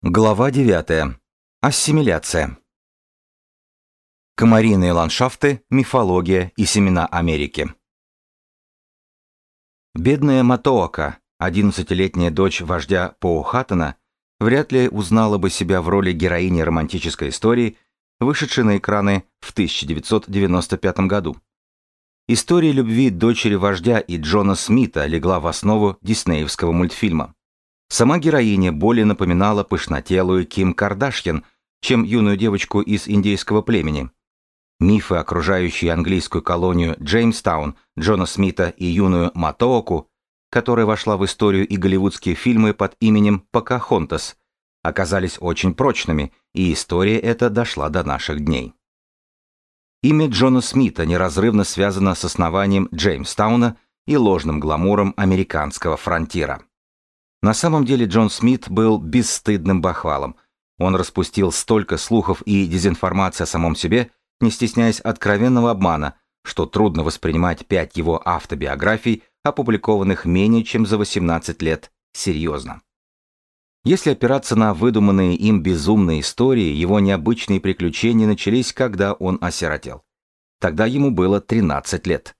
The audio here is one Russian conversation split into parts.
Глава 9. Ассимиляция. Комариные ландшафты, мифология и семена Америки. Бедная Матоока, 11-летняя дочь вождя Поухатана, вряд ли узнала бы себя в роли героини романтической истории, вышедшей на экраны в 1995 году. История любви дочери вождя и Джона Смита легла в основу диснеевского мультфильма. Сама героиня более напоминала пышнотелую Ким Кардашьян, чем юную девочку из индейского племени. Мифы, окружающие английскую колонию Джеймстаун, Джона Смита и юную Матооку, которая вошла в историю и голливудские фильмы под именем Покахонтас, оказались очень прочными, и история эта дошла до наших дней. Имя Джона Смита неразрывно связано с основанием Джеймстауна и ложным гламуром американского фронтира. На самом деле Джон Смит был бесстыдным бахвалом. Он распустил столько слухов и дезинформации о самом себе, не стесняясь откровенного обмана, что трудно воспринимать пять его автобиографий, опубликованных менее чем за 18 лет, серьезно. Если опираться на выдуманные им безумные истории, его необычные приключения начались, когда он осиротел. Тогда ему было 13 лет.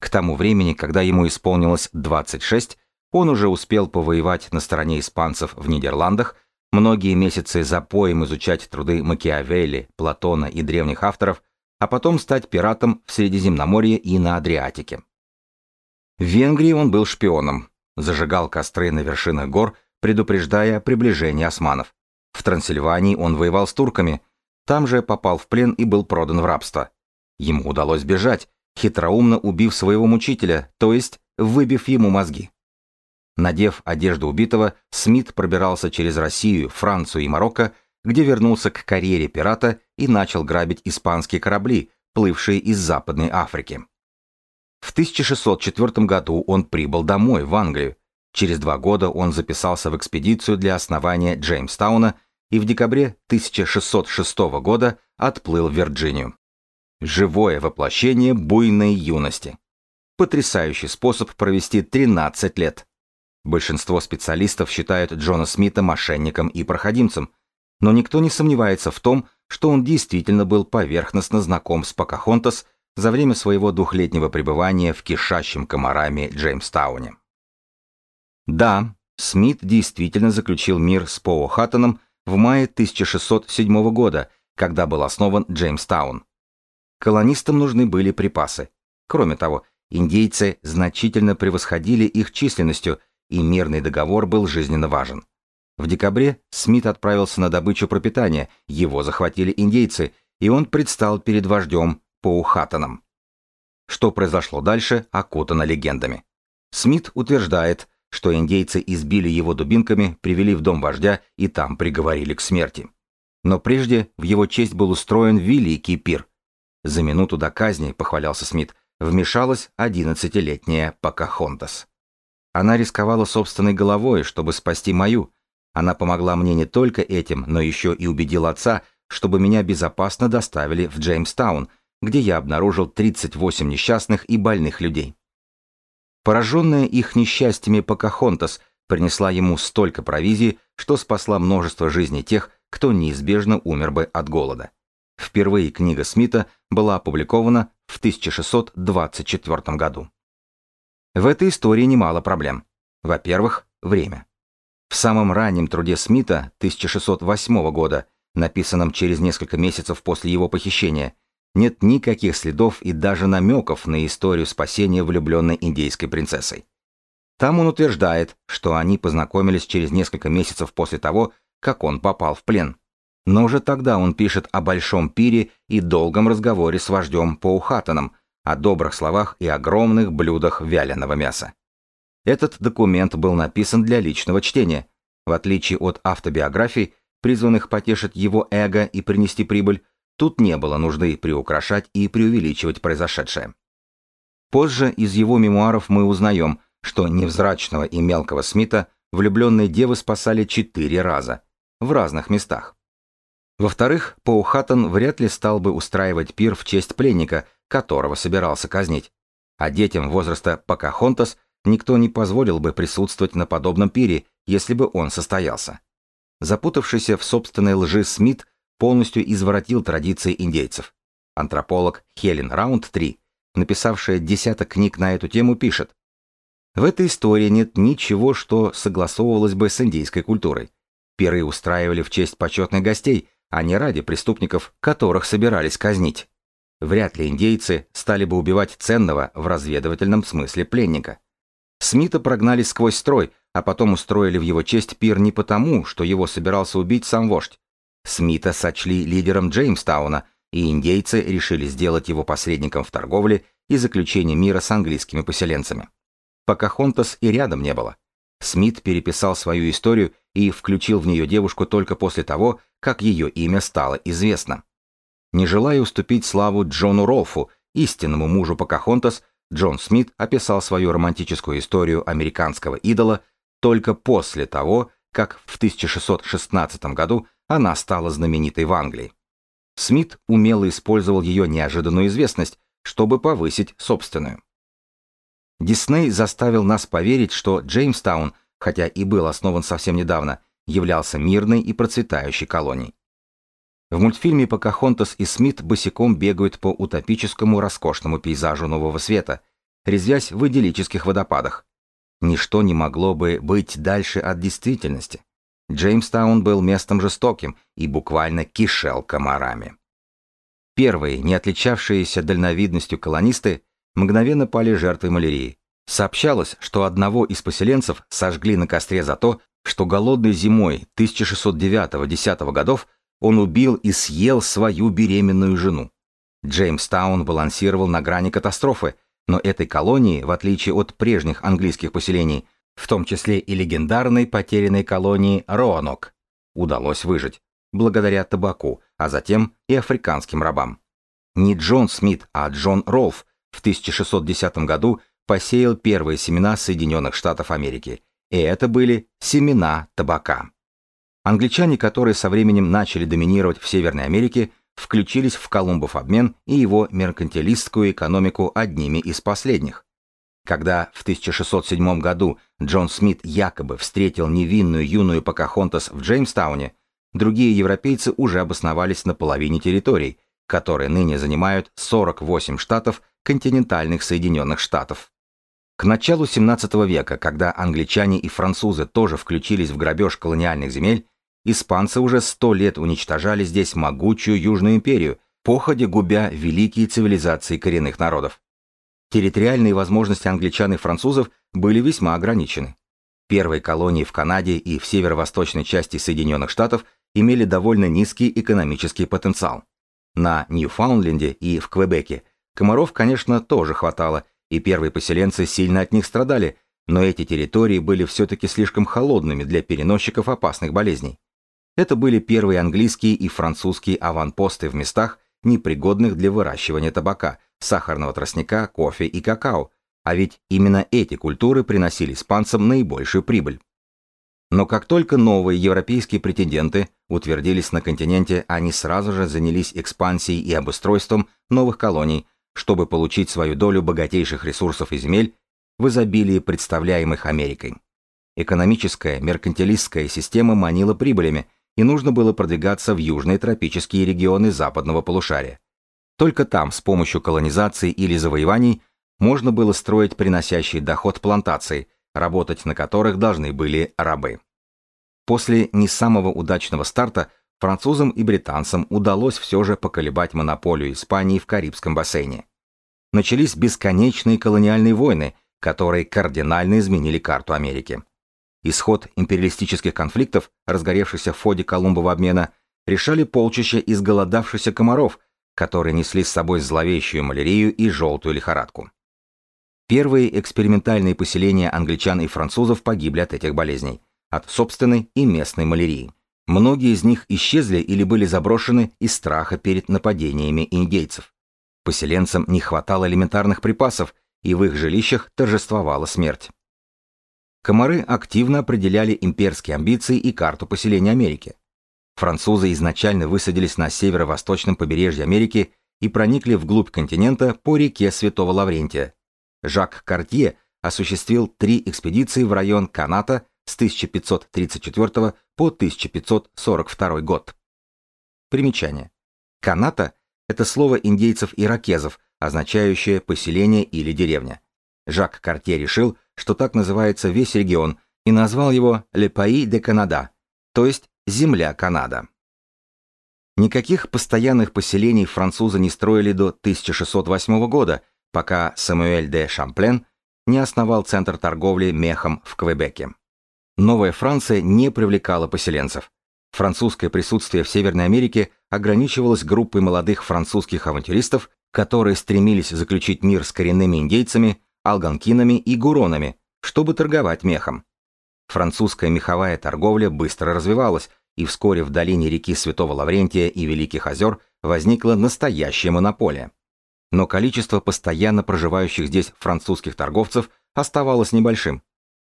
К тому времени, когда ему исполнилось 26, он уже успел повоевать на стороне испанцев в Нидерландах, многие месяцы за поем изучать труды Макиавелли, Платона и древних авторов, а потом стать пиратом в Средиземноморье и на Адриатике. В Венгрии он был шпионом, зажигал костры на вершинах гор, предупреждая о приближении османов. В Трансильвании он воевал с турками, там же попал в плен и был продан в рабство. Ему удалось бежать, хитроумно убив своего мучителя, то есть выбив ему мозги. Надев одежду убитого, Смит пробирался через Россию, Францию и Марокко, где вернулся к карьере пирата и начал грабить испанские корабли, плывшие из Западной Африки. В 1604 году он прибыл домой, в Англию. Через два года он записался в экспедицию для основания Джеймстауна и в декабре 1606 года отплыл в Вирджинию. Живое воплощение буйной юности. Потрясающий способ провести 13 лет – Большинство специалистов считают Джона Смита мошенником и проходимцем, но никто не сомневается в том, что он действительно был поверхностно знаком с Покахонтас за время своего двухлетнего пребывания в кишащем комарами Джеймстауне. Да, Смит действительно заключил мир с Поухаттоном в мае 1607 года, когда был основан Джеймстаун. Колонистам нужны были припасы. Кроме того, индейцы значительно превосходили их численностью – и мирный договор был жизненно важен. В декабре Смит отправился на добычу пропитания, его захватили индейцы, и он предстал перед вождем Поухатаном. Что произошло дальше, окутано легендами. Смит утверждает, что индейцы избили его дубинками, привели в дом вождя и там приговорили к смерти. Но прежде в его честь был устроен великий пир. За минуту до казни, похвалялся Смит, вмешалась одиннадцатилетняя Покахонтас. Она рисковала собственной головой, чтобы спасти мою. Она помогла мне не только этим, но еще и убедила отца, чтобы меня безопасно доставили в Джеймстаун, где я обнаружил 38 несчастных и больных людей. Пораженная их несчастьями Покахонтас принесла ему столько провизии, что спасла множество жизней тех, кто неизбежно умер бы от голода. Впервые книга Смита была опубликована в 1624 году. В этой истории немало проблем. Во-первых, время. В самом раннем труде Смита 1608 года, написанном через несколько месяцев после его похищения, нет никаких следов и даже намеков на историю спасения влюбленной индейской принцессой. Там он утверждает, что они познакомились через несколько месяцев после того, как он попал в плен. Но уже тогда он пишет о большом пире и долгом разговоре с вождем Поухатаном, о добрых словах и огромных блюдах вяленого мяса. Этот документ был написан для личного чтения. В отличие от автобиографий, призванных потешить его эго и принести прибыль, тут не было нужды приукрашать и преувеличивать произошедшее. Позже из его мемуаров мы узнаем, что невзрачного и мелкого Смита влюбленные девы спасали четыре раза, в разных местах. Во-вторых, Паухаттон вряд ли стал бы устраивать пир в честь пленника, которого собирался казнить. А детям возраста Покахонтас никто не позволил бы присутствовать на подобном пире, если бы он состоялся. Запутавшийся в собственной лжи Смит полностью извратил традиции индейцев. Антрополог Хелен Раунд-3, написавшая десяток книг на эту тему, пишет, в этой истории нет ничего, что согласовывалось бы с индейской культурой. Пиры устраивали в честь почетных гостей, а не ради преступников, которых собирались казнить. Вряд ли индейцы стали бы убивать ценного в разведывательном смысле пленника. Смита прогнали сквозь строй, а потом устроили в его честь пир не потому, что его собирался убить сам вождь. Смита сочли лидером Джеймстауна, и индейцы решили сделать его посредником в торговле и заключении мира с английскими поселенцами. Покахонтас и рядом не было. Смит переписал свою историю и включил в нее девушку только после того, как ее имя стало известно. Не желая уступить славу Джону Ролфу, истинному мужу Покахонтас, Джон Смит описал свою романтическую историю американского идола только после того, как в 1616 году она стала знаменитой в Англии. Смит умело использовал ее неожиданную известность, чтобы повысить собственную. Дисней заставил нас поверить, что Джеймстаун, хотя и был основан совсем недавно, являлся мирной и процветающей колонией. В мультфильме Покахонтас и Смит босиком бегают по утопическому роскошному пейзажу Нового Света, резвясь в идиллических водопадах. Ничто не могло бы быть дальше от действительности. Джеймстаун был местом жестоким и буквально кишел комарами. Первые, не отличавшиеся дальновидностью колонисты, мгновенно пали жертвой малярии. Сообщалось, что одного из поселенцев сожгли на костре за то, что голодной зимой 1609-10 годов он убил и съел свою беременную жену. Джеймстаун балансировал на грани катастрофы, но этой колонии, в отличие от прежних английских поселений, в том числе и легендарной потерянной колонии Роанок, удалось выжить, благодаря табаку, а затем и африканским рабам. Не Джон Смит, а Джон Ролф в 1610 году посеял первые семена Соединенных Штатов Америки, и это были семена табака. Англичане, которые со временем начали доминировать в Северной Америке, включились в Колумбов обмен и его меркантилистскую экономику одними из последних. Когда в 1607 году Джон Смит якобы встретил невинную юную Покахонтас в Джеймстауне, другие европейцы уже обосновались на половине территорий, которые ныне занимают 48 штатов континентальных Соединенных Штатов. К началу 17 века, когда англичане и французы тоже включились в грабеж колониальных земель, испанцы уже сто лет уничтожали здесь могучую Южную империю, походе губя великие цивилизации коренных народов. Территориальные возможности англичан и французов были весьма ограничены. Первые колонии в Канаде и в северо-восточной части Соединенных Штатов имели довольно низкий экономический потенциал. На Ньюфаундленде и в Квебеке комаров, конечно, тоже хватало, и первые поселенцы сильно от них страдали, но эти территории были все-таки слишком холодными для переносчиков опасных болезней. Это были первые английские и французские аванпосты в местах, непригодных для выращивания табака, сахарного тростника, кофе и какао, а ведь именно эти культуры приносили испанцам наибольшую прибыль. Но как только новые европейские претенденты утвердились на континенте, они сразу же занялись экспансией и обустройством новых колоний, чтобы получить свою долю богатейших ресурсов и земель в изобилии представляемых Америкой. Экономическая, меркантилистская система манила прибылями, и нужно было продвигаться в южные тропические регионы западного полушария. Только там с помощью колонизации или завоеваний можно было строить приносящие доход плантации, работать на которых должны были рабы. После не самого удачного старта французам и британцам удалось все же поколебать монополию Испании в Карибском бассейне. Начались бесконечные колониальные войны, которые кардинально изменили карту Америки. Исход империалистических конфликтов, разгоревшихся в ходе Колумбова обмена, решали полчища изголодавшихся комаров, которые несли с собой зловещую малярию и желтую лихорадку. Первые экспериментальные поселения англичан и французов погибли от этих болезней, от собственной и местной малярии. Многие из них исчезли или были заброшены из страха перед нападениями индейцев. Поселенцам не хватало элементарных припасов, и в их жилищах торжествовала смерть. Комары активно определяли имперские амбиции и карту поселения Америки. Французы изначально высадились на северо-восточном побережье Америки и проникли вглубь континента по реке Святого Лаврентия. Жак Картье осуществил три экспедиции в район Каната с 1534 по по 1542 год. Примечание. Каната – это слово индейцев-иракезов, означающее поселение или деревня. Жак Картье решил, что так называется весь регион, и назвал его «Le Pays de Canada», то есть «Земля Канада». Никаких постоянных поселений французы не строили до 1608 года, пока Самуэль де Шамплен не основал центр торговли мехом в Квебеке. Новая Франция не привлекала поселенцев. Французское присутствие в Северной Америке ограничивалось группой молодых французских авантюристов, которые стремились заключить мир с коренными индейцами, алганкинами и гуронами, чтобы торговать мехом. Французская меховая торговля быстро развивалась, и вскоре в долине реки Святого Лаврентия и Великих озер возникла настоящая монополия. Но количество постоянно проживающих здесь французских торговцев оставалось небольшим.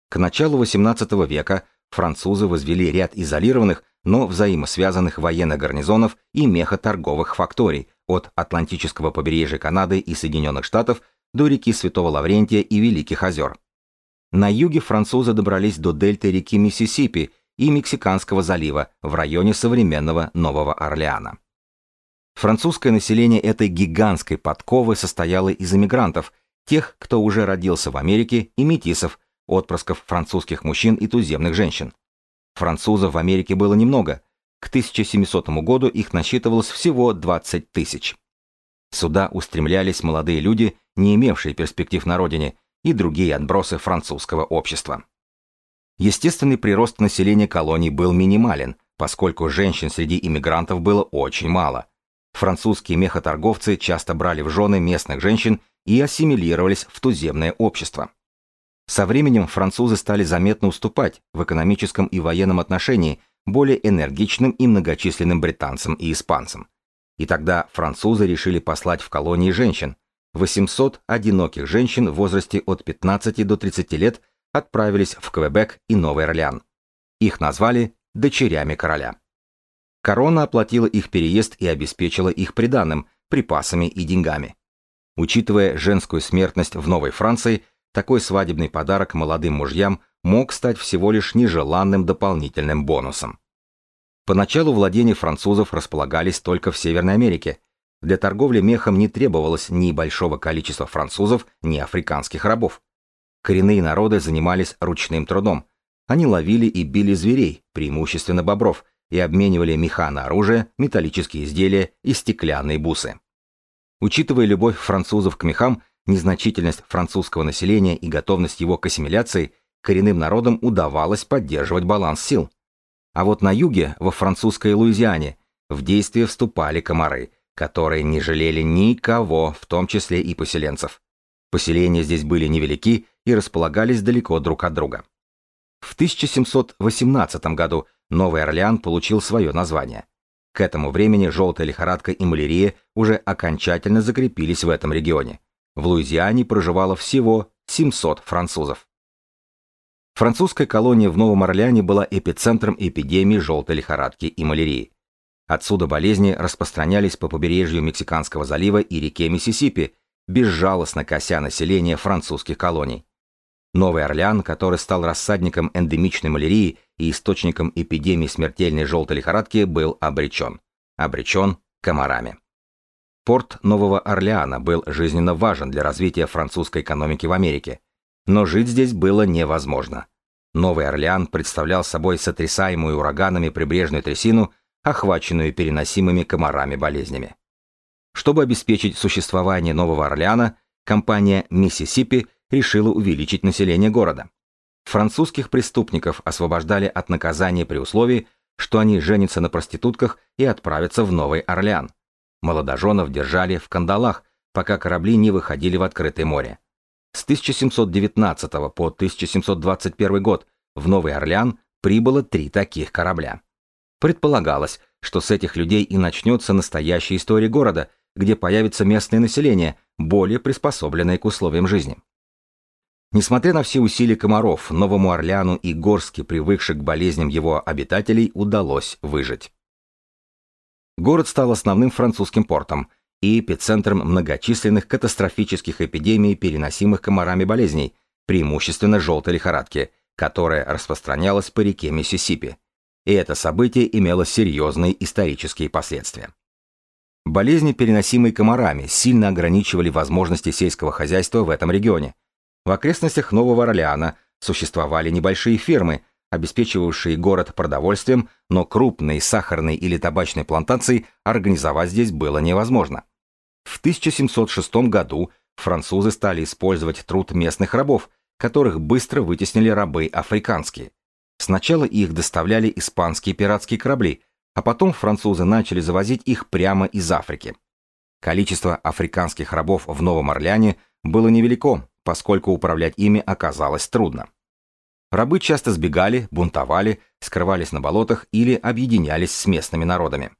К началу XVIII века французы возвели ряд изолированных, но взаимосвязанных военных гарнизонов и мехоторговых факторий от Атлантического побережья Канады и Соединенных Штатов до реки Святого Лаврентия и Великих озер. На юге французы добрались до дельты реки Миссисипи и Мексиканского залива в районе современного Нового Орлеана. Французское население этой гигантской подковы состояло из эмигрантов, тех, кто уже родился в Америке, и метисов, отпрысков французских мужчин и туземных женщин. Французов в Америке было немного. К 1700 году их насчитывалось всего 20 тысяч. Сюда устремлялись молодые люди, не имевшие перспектив на родине, и другие отбросы французского общества. Естественный прирост населения колоний был минимален, поскольку женщин среди иммигрантов было очень мало. Французские мехоторговцы часто брали в жены местных женщин и ассимилировались в туземное общество. Со временем французы стали заметно уступать в экономическом и военном отношении более энергичным и многочисленным британцам и испанцам. И тогда французы решили послать в колонии женщин. 800 одиноких женщин в возрасте от 15 до 30 лет отправились в Квебек и Новый Орлеан. Их назвали «дочерями короля». Корона оплатила их переезд и обеспечила их приданым, припасами и деньгами. Учитывая женскую смертность в Новой Франции, такой свадебный подарок молодым мужьям мог стать всего лишь нежеланным дополнительным бонусом. Поначалу владения французов располагались только в Северной Америке. Для торговли мехом не требовалось ни большого количества французов, ни африканских рабов. Коренные народы занимались ручным трудом. Они ловили и били зверей, преимущественно бобров, и обменивали меха на оружие, металлические изделия и стеклянные бусы. Учитывая любовь французов к мехам, незначительность французского населения и готовность его к ассимиляции, коренным народам удавалось поддерживать баланс сил. А вот на юге, во французской Луизиане, в действие вступали комары, которые не жалели никого, в том числе и поселенцев. Поселения здесь были невелики и располагались далеко друг от друга. В 1718 году Новый Орлеан получил свое название. К этому времени желтая лихорадка и малярия уже окончательно закрепились в этом регионе. В Луизиане проживало всего 700 французов. Французская колония в Новом Орлеане была эпицентром эпидемии желтой лихорадки и малярии. Отсюда болезни распространялись по побережью Мексиканского залива и реке Миссисипи, безжалостно кося население французских колоний. Новый Орлеан, который стал рассадником эндемичной малярии и источником эпидемии смертельной желтой лихорадки, был обречен. Обречен комарами. Порт Нового Орлеана был жизненно важен для развития французской экономики в Америке. Но жить здесь было невозможно. Новый Орлеан представлял собой сотрясаемую ураганами прибрежную трясину, охваченную переносимыми комарами болезнями. Чтобы обеспечить существование Нового Орлеана, компания Миссисипи решила увеличить население города. Французских преступников освобождали от наказания при условии, что они женятся на проститутках и отправятся в Новый Орлеан. Молодоженов держали в кандалах, пока корабли не выходили в открытое море. С 1719 по 1721 год в Новый Орлеан прибыло три таких корабля. Предполагалось, что с этих людей и начнется настоящая история города, где появится местное население, более приспособленное к условиям жизни. Несмотря на все усилия комаров, Новому Орлеану и горски, привыкших к болезням его обитателей, удалось выжить. Город стал основным французским портом и эпицентром многочисленных катастрофических эпидемий, переносимых комарами болезней, преимущественно желтой лихорадки, которая распространялась по реке Миссисипи. и это событие имело серьезные исторические последствия. Болезни, переносимые комарами, сильно ограничивали возможности сельского хозяйства в этом регионе. В окрестностях Нового Орлеана существовали небольшие фермы, обеспечивавшие город продовольствием, но крупные сахарные или табачные плантации организовать здесь было невозможно. В 1706 году французы стали использовать труд местных рабов, которых быстро вытеснили рабы африканские. Сначала их доставляли испанские пиратские корабли, а потом французы начали завозить их прямо из Африки. Количество африканских рабов в Новом Орлеане было невелико, поскольку управлять ими оказалось трудно. Рабы часто сбегали, бунтовали, скрывались на болотах или объединялись с местными народами.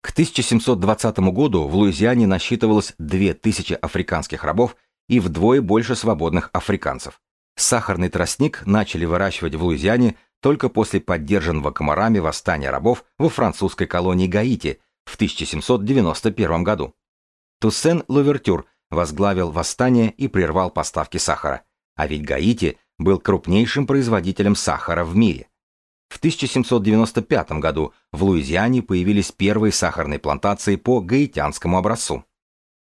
К 1720 году в Луизиане насчитывалось 2000 африканских рабов и вдвое больше свободных африканцев. Сахарный тростник начали выращивать в Луизиане только после поддержанного комарами восстания рабов во французской колонии Гаити в 1791 году. Туссен Лувертюр возглавил восстание и прервал поставки сахара, а ведь Гаити был крупнейшим производителем сахара в мире. В 1795 году в Луизиане появились первые сахарные плантации по гаитянскому образцу.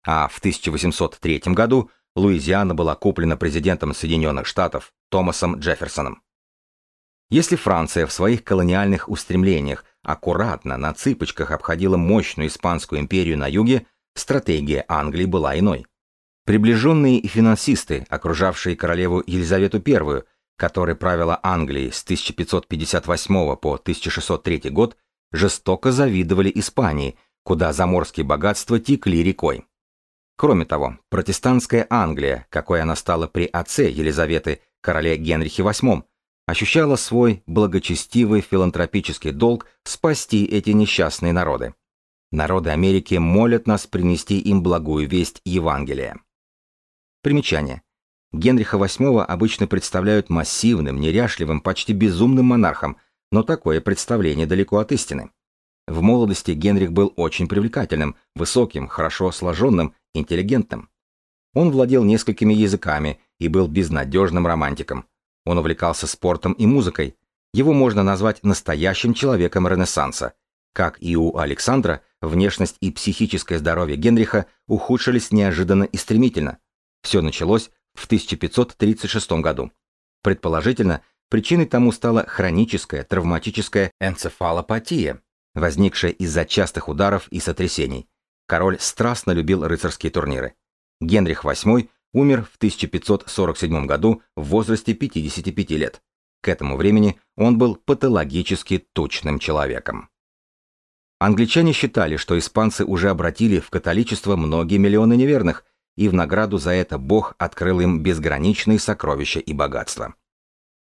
А в 1803 году Луизиана была куплена президентом Соединенных Штатов Томасом Джефферсоном. Если Франция в своих колониальных устремлениях аккуратно на цыпочках обходила мощную испанскую империю на юге, стратегия Англии была иной. Приближенные финансисты, окружавшие королеву Елизавету I, которая правила Англией с 1558 по 1603 год, жестоко завидовали Испании, куда заморские богатства текли рекой. Кроме того, протестантская Англия, какой она стала при отце Елизаветы, короле Генрихе VIII, ощущала свой благочестивый филантропический долг спасти эти несчастные народы. Народы Америки молят нас принести им благую весть Евангелия. Примечание. Генриха VIII обычно представляют массивным, неряшливым, почти безумным монархом, но такое представление далеко от истины. В молодости Генрих был очень привлекательным, высоким, хорошо сложенным, интеллигентным. Он владел несколькими языками и был безнадежным романтиком. Он увлекался спортом и музыкой. Его можно назвать настоящим человеком Ренессанса. Как и у Александра, внешность и психическое здоровье Генриха ухудшились неожиданно и стремительно. Все началось в 1536 году. Предположительно, причиной тому стала хроническая травматическая энцефалопатия, возникшая из-за частых ударов и сотрясений. Король страстно любил рыцарские турниры. Генрих VIII умер в 1547 году в возрасте 55 лет. К этому времени он был патологически тучным человеком. Англичане считали, что испанцы уже обратили в католичество многие миллионы неверных, и в награду за это Бог открыл им безграничные сокровища и богатства.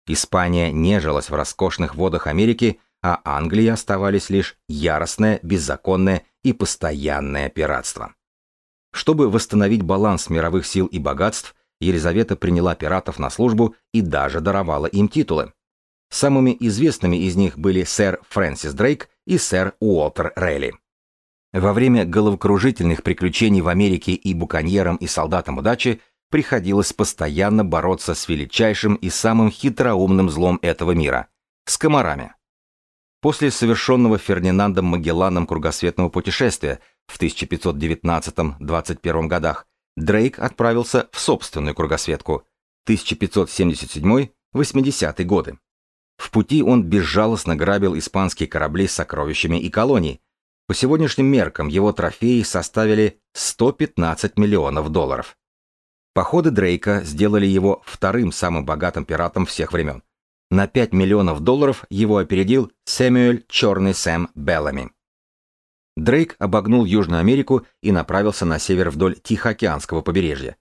Испания нежилась в роскошных водах Америки, а Англии оставались лишь яростное, беззаконное и постоянное пиратство. Чтобы восстановить баланс мировых сил и богатств, Елизавета приняла пиратов на службу и даже даровала им титулы. Самыми известными из них были сэр Фрэнсис Дрейк и сэр Уолтер Рейли. Во время головокружительных приключений в Америке и буконьерам и солдатам удачи приходилось постоянно бороться с величайшим и самым хитроумным злом этого мира – с комарами. После совершенного Фердинандом Магелланом кругосветного путешествия – в 1519-21 годах Дрейк отправился в собственную кругосветку 1577-80 годы. В пути он безжалостно грабил испанские корабли с сокровищами и колоний. По сегодняшним меркам его трофеи составили 115 миллионов долларов. Походы Дрейка сделали его вторым самым богатым пиратом всех времен. На 5 миллионов долларов его опередил Сэмюэль Черный Сэм Беллами. Дрейк обогнул Южную Америку и направился на север вдоль Тихоокеанского побережья.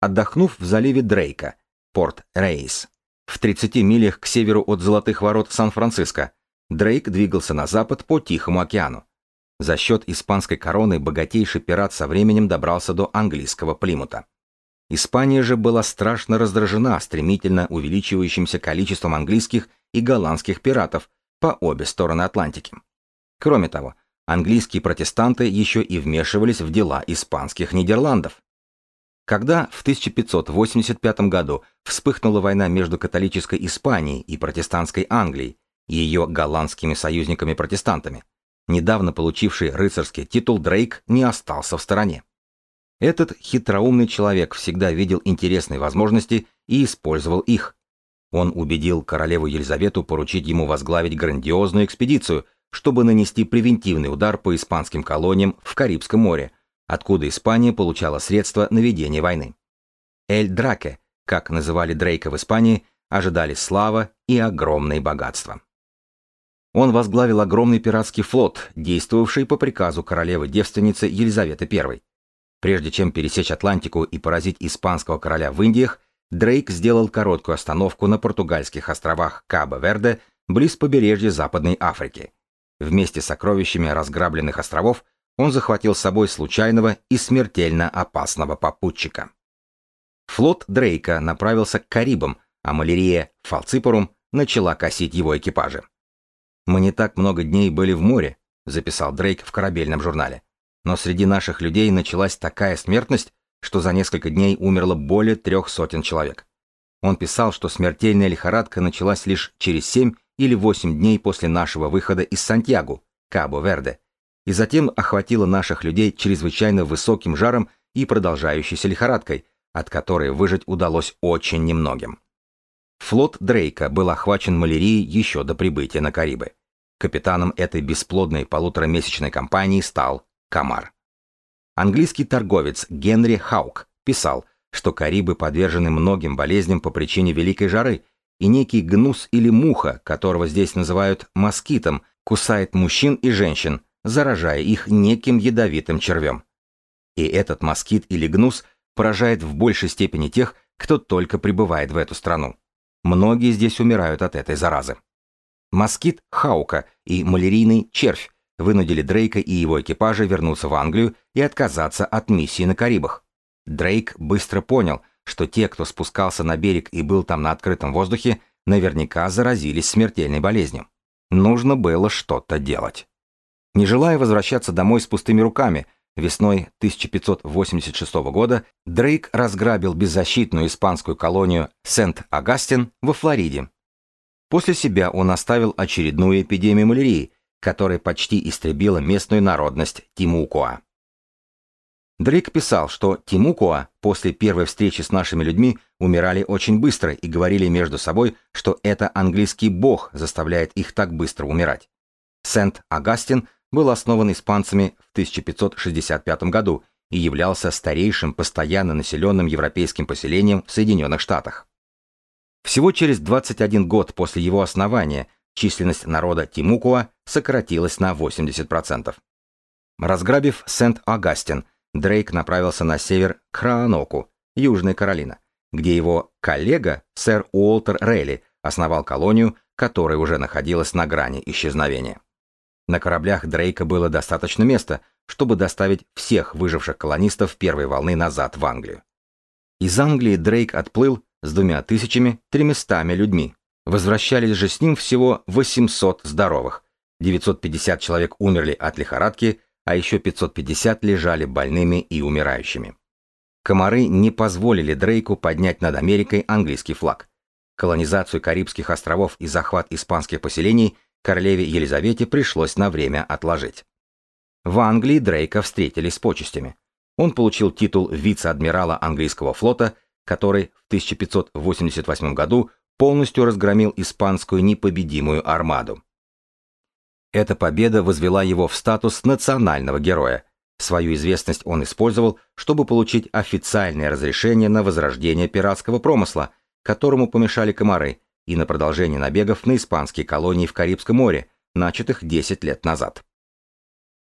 Отдохнув в заливе Дрейка, порт Рейс, в 30 милях к северу от Золотых ворот Сан-Франциско, Дрейк двигался на запад по Тихому океану. За счет испанской короны богатейший пират со временем добрался до английского Плимута. Испания же была страшно раздражена стремительно увеличивающимся количеством английских и голландских пиратов по обе стороны Атлантики. Кроме того, английские протестанты еще и вмешивались в дела испанских Нидерландов. Когда в 1585 году вспыхнула война между католической Испанией и протестантской Англией, и ее голландскими союзниками-протестантами. Недавно получивший рыцарский титул Дрейк не остался в стороне. Этот хитроумный человек всегда видел интересные возможности и использовал их. Он убедил королеву Елизавету поручить ему возглавить грандиозную экспедицию, чтобы нанести превентивный удар по испанским колониям в Карибском море, откуда Испания получала средства на ведение войны. Эль Драке, как называли Дрейка в Испании, ожидали слава и огромные богатства. Он возглавил огромный пиратский флот, действовавший по приказу королевы-девственницы Елизаветы I. Прежде чем пересечь Атлантику и поразить испанского короля в Индиях, Дрейк сделал короткую остановку на португальских островах Кабо-Верде, близ побережья Западной Африки. Вместе с сокровищами разграбленных островов он захватил с собой случайного и смертельно опасного попутчика. Флот Дрейка направился к Карибам, а малярия Фалципорум начала косить его экипажи. «Мы не так много дней были в море», — записал Дрейк в корабельном журнале. «Но среди наших людей началась такая смертность, что за несколько дней умерло более трех сотен человек. Он писал, что смертельная лихорадка началась лишь через семь или восемь дней после нашего выхода из Сантьяго, Кабо-Верде, и затем охватила наших людей чрезвычайно высоким жаром и продолжающейся лихорадкой, от которой выжить удалось очень немногим. Флот Дрейка был охвачен малярией еще до прибытия на Карибы. Капитаном этой бесплодной полуторамесячной кампании стал Камар. Английский торговец Генри Хаук писал, что Карибы подвержены многим болезням по причине великой жары, и некий гнус или муха, которого здесь называют москитом, кусает мужчин и женщин, заражая их неким ядовитым червем. И этот москит или гнус поражает в большей степени тех, кто только прибывает в эту страну. Многие здесь умирают от этой заразы. Москит Хаука и малярийный червь вынудили Дрейка и его экипажа вернуться в Англию и отказаться от миссии на Карибах. Дрейк быстро понял, что те, кто спускался на берег и был там на открытом воздухе, наверняка заразились смертельной болезнью. Нужно было что-то делать. Не желая возвращаться домой с пустыми руками, Весной 1586 года Дрейк разграбил беззащитную испанскую колонию Сент-Агастин во Флориде. После себя он оставил очередную эпидемию малярии, которая почти истребила местную народность Тимукуа. Дрейк писал, что Тимукуа после первой встречи с нашими людьми умирали очень быстро и говорили между собой, что это английский бог заставляет их так быстро умирать. Сент-Агастин был основан испанцами в 1565 году и являлся старейшим постоянно населенным европейским поселением в Соединенных Штатах. Всего через 21 год после его основания численность народа Тимукуа сократилась на 80%. Разграбив Сент-Агастин, Дрейк направился на север к Рааноку, Южная Каролина, где его коллега, сэр Уолтер Рейли, основал колонию, которая уже находилась на грани исчезновения. На кораблях Дрейка было достаточно места, чтобы доставить всех выживших колонистов первой волны назад в Англию. Из Англии Дрейк отплыл с двумя тысячами тремястами людьми. Возвращались же с ним всего 800 здоровых. 950 человек умерли от лихорадки, а еще 550 лежали больными и умирающими. Комары не позволили Дрейку поднять над Америкой английский флаг. Колонизацию Карибских островов и захват испанских поселений королеве Елизавете пришлось на время отложить. В Англии Дрейка встретили с почестями. Он получил титул вице-адмирала английского флота, который в 1588 году полностью разгромил испанскую непобедимую армаду. Эта победа возвела его в статус национального героя. Свою известность он использовал, чтобы получить официальное разрешение на возрождение пиратского промысла, которому помешали комары, и на продолжение набегов на испанские колонии в Карибском море, начатых 10 лет назад.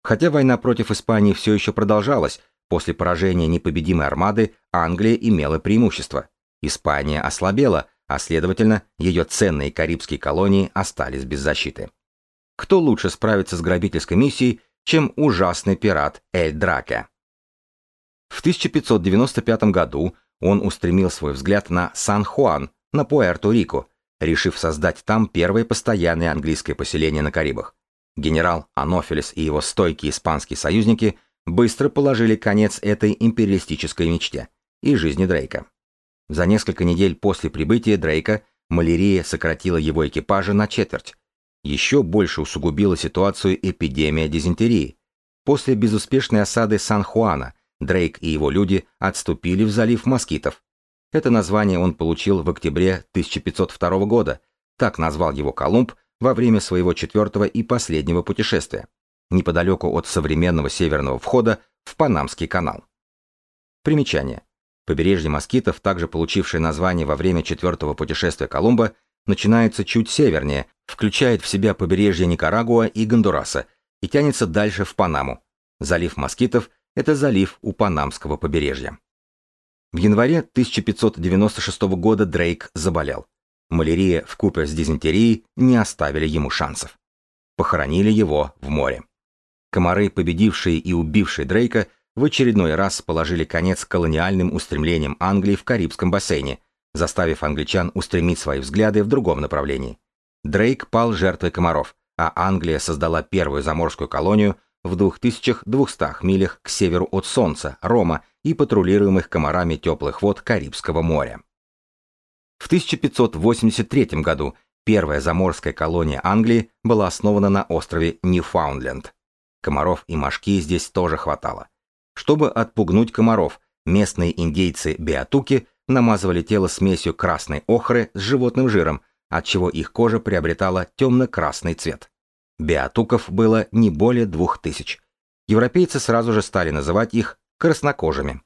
Хотя война против Испании все еще продолжалась, после поражения непобедимой армады Англия имела преимущество. Испания ослабела, а следовательно, ее ценные карибские колонии остались без защиты. Кто лучше справится с грабительской миссией, чем ужасный пират Эль Драке? В 1595 году он устремил свой взгляд на Сан-Хуан, на Пуэрто-Рико, решив создать там первое постоянное английское поселение на Карибах. Генерал Анофилес и его стойкие испанские союзники быстро положили конец этой империалистической мечте и жизни Дрейка. За несколько недель после прибытия Дрейка малярия сократила его экипажа на четверть. Еще больше усугубила ситуацию эпидемия дизентерии. После безуспешной осады Сан-Хуана Дрейк и его люди отступили в залив москитов. Это название он получил в октябре 1502 года, так назвал его Колумб во время своего четвертого и последнего путешествия, неподалеку от современного северного входа в Панамский канал. Примечание. Побережье москитов, также получившее название во время четвертого путешествия Колумба, начинается чуть севернее, включает в себя побережье Никарагуа и Гондураса и тянется дальше в Панаму. Залив москитов – это залив у Панамского побережья. В январе 1596 года Дрейк заболел. Малярия в купе с дизентерией не оставили ему шансов. Похоронили его в море. Комары, победившие и убившие Дрейка, в очередной раз положили конец колониальным устремлениям Англии в Карибском бассейне, заставив англичан устремить свои взгляды в другом направлении. Дрейк пал жертвой комаров, а Англия создала первую заморскую колонию в 2200 милях к северу от Солнца, Рома и патрулируемых комарами теплых вод Карибского моря. В 1583 году первая заморская колония Англии была основана на острове Ньюфаундленд. Комаров и мошки здесь тоже хватало. Чтобы отпугнуть комаров, местные индейцы Биатуки намазывали тело смесью красной охры с животным жиром, отчего их кожа приобретала темно-красный цвет. Биатуков было не более двух тысяч. Европейцы сразу же стали называть их краснокожими.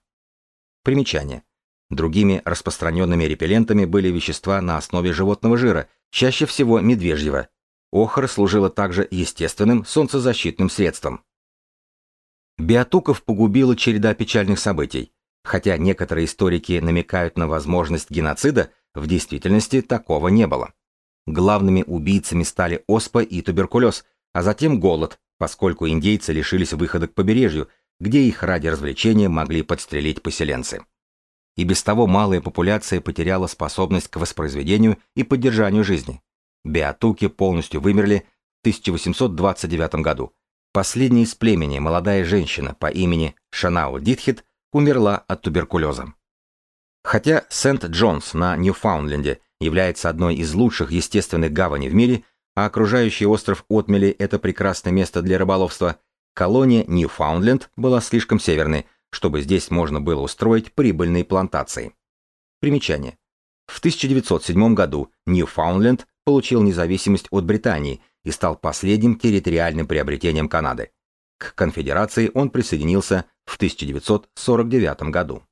Примечание. Другими распространенными репеллентами были вещества на основе животного жира, чаще всего медвежьего, Охра служила также естественным солнцезащитным средством. Биотуков погубила череда печальных событий. Хотя некоторые историки намекают на возможность геноцида, в действительности такого не было. Главными убийцами стали оспа и туберкулез, а затем голод, поскольку индейцы лишились выхода к побережью, где их ради развлечения могли подстрелить поселенцы. И без того малая популяция потеряла способность к воспроизведению и поддержанию жизни. Биатуки полностью вымерли в 1829 году. Последняя из племени, молодая женщина по имени Шанау Дитхит, умерла от туберкулеза. Хотя Сент-Джонс на Ньюфаундленде является одной из лучших естественных гаваней в мире, а окружающий остров Отмели – это прекрасное место для рыболовства, колония Ньюфаундленд была слишком северной, чтобы здесь можно было устроить прибыльные плантации. Примечание. В 1907 году Ньюфаундленд получил независимость от Британии и стал последним территориальным приобретением Канады. К конфедерации он присоединился в 1949 году.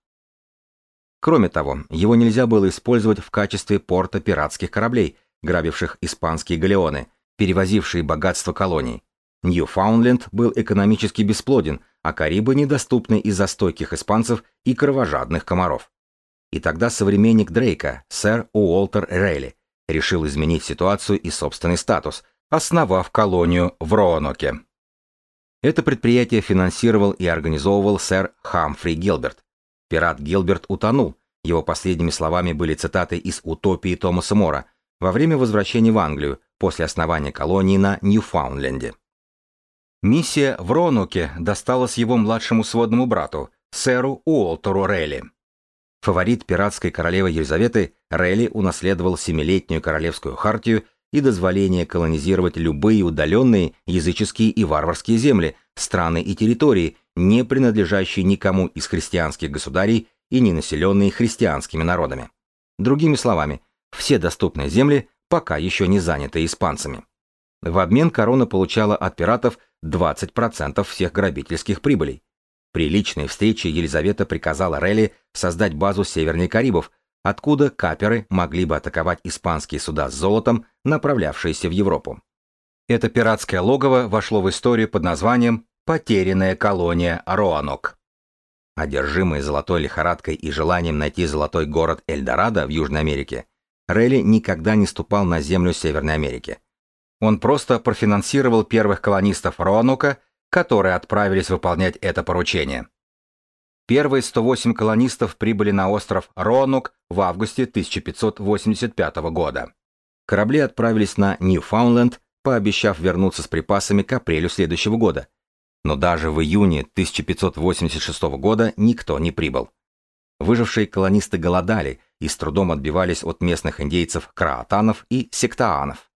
Кроме того, его нельзя было использовать в качестве порта пиратских кораблей, грабивших испанские галеоны, перевозившие богатство колоний. Ньюфаундленд был экономически бесплоден, а Карибы недоступны из-за стойких испанцев и кровожадных комаров. И тогда современник Дрейка, сэр Уолтер Рейли, решил изменить ситуацию и собственный статус, основав колонию в Роаноке. Это предприятие финансировал и организовывал сэр Хамфри Гилберт. Пират Гилберт утонул, его последними словами были цитаты из «Утопии» Томаса Мора во время возвращения в Англию после основания колонии на Ньюфаундленде. Миссия в Роаноке досталась его младшему сводному брату, сэру Уолтеру Релли. Фаворит пиратской королевы Елизаветы, Релли унаследовал семилетнюю королевскую хартию и дозволение колонизировать любые удаленные языческие и варварские земли, страны и территории, не принадлежащие никому из христианских государей и не населенные христианскими народами. Другими словами, все доступные земли пока еще не заняты испанцами. В обмен корона получала от пиратов 20% всех грабительских прибылей. При личной встрече Елизавета приказала Релли создать базу Северной Карибов, откуда каперы могли бы атаковать испанские суда с золотом, направлявшиеся в Европу. Это пиратское логово вошло в историю под названием «Потерянная колония Роанок». Одержимый золотой лихорадкой и желанием найти золотой город Эльдорадо в Южной Америке, Релли никогда не ступал на землю Северной Америки. Он просто профинансировал первых колонистов Роанока которые отправились выполнять это поручение. Первые 108 колонистов прибыли на остров Ронук в августе 1585 года. Корабли отправились на Ньюфаундленд, пообещав вернуться с припасами к апрелю следующего года. Но даже в июне 1586 года никто не прибыл. Выжившие колонисты голодали и с трудом отбивались от местных индейцев краатанов и сектаанов.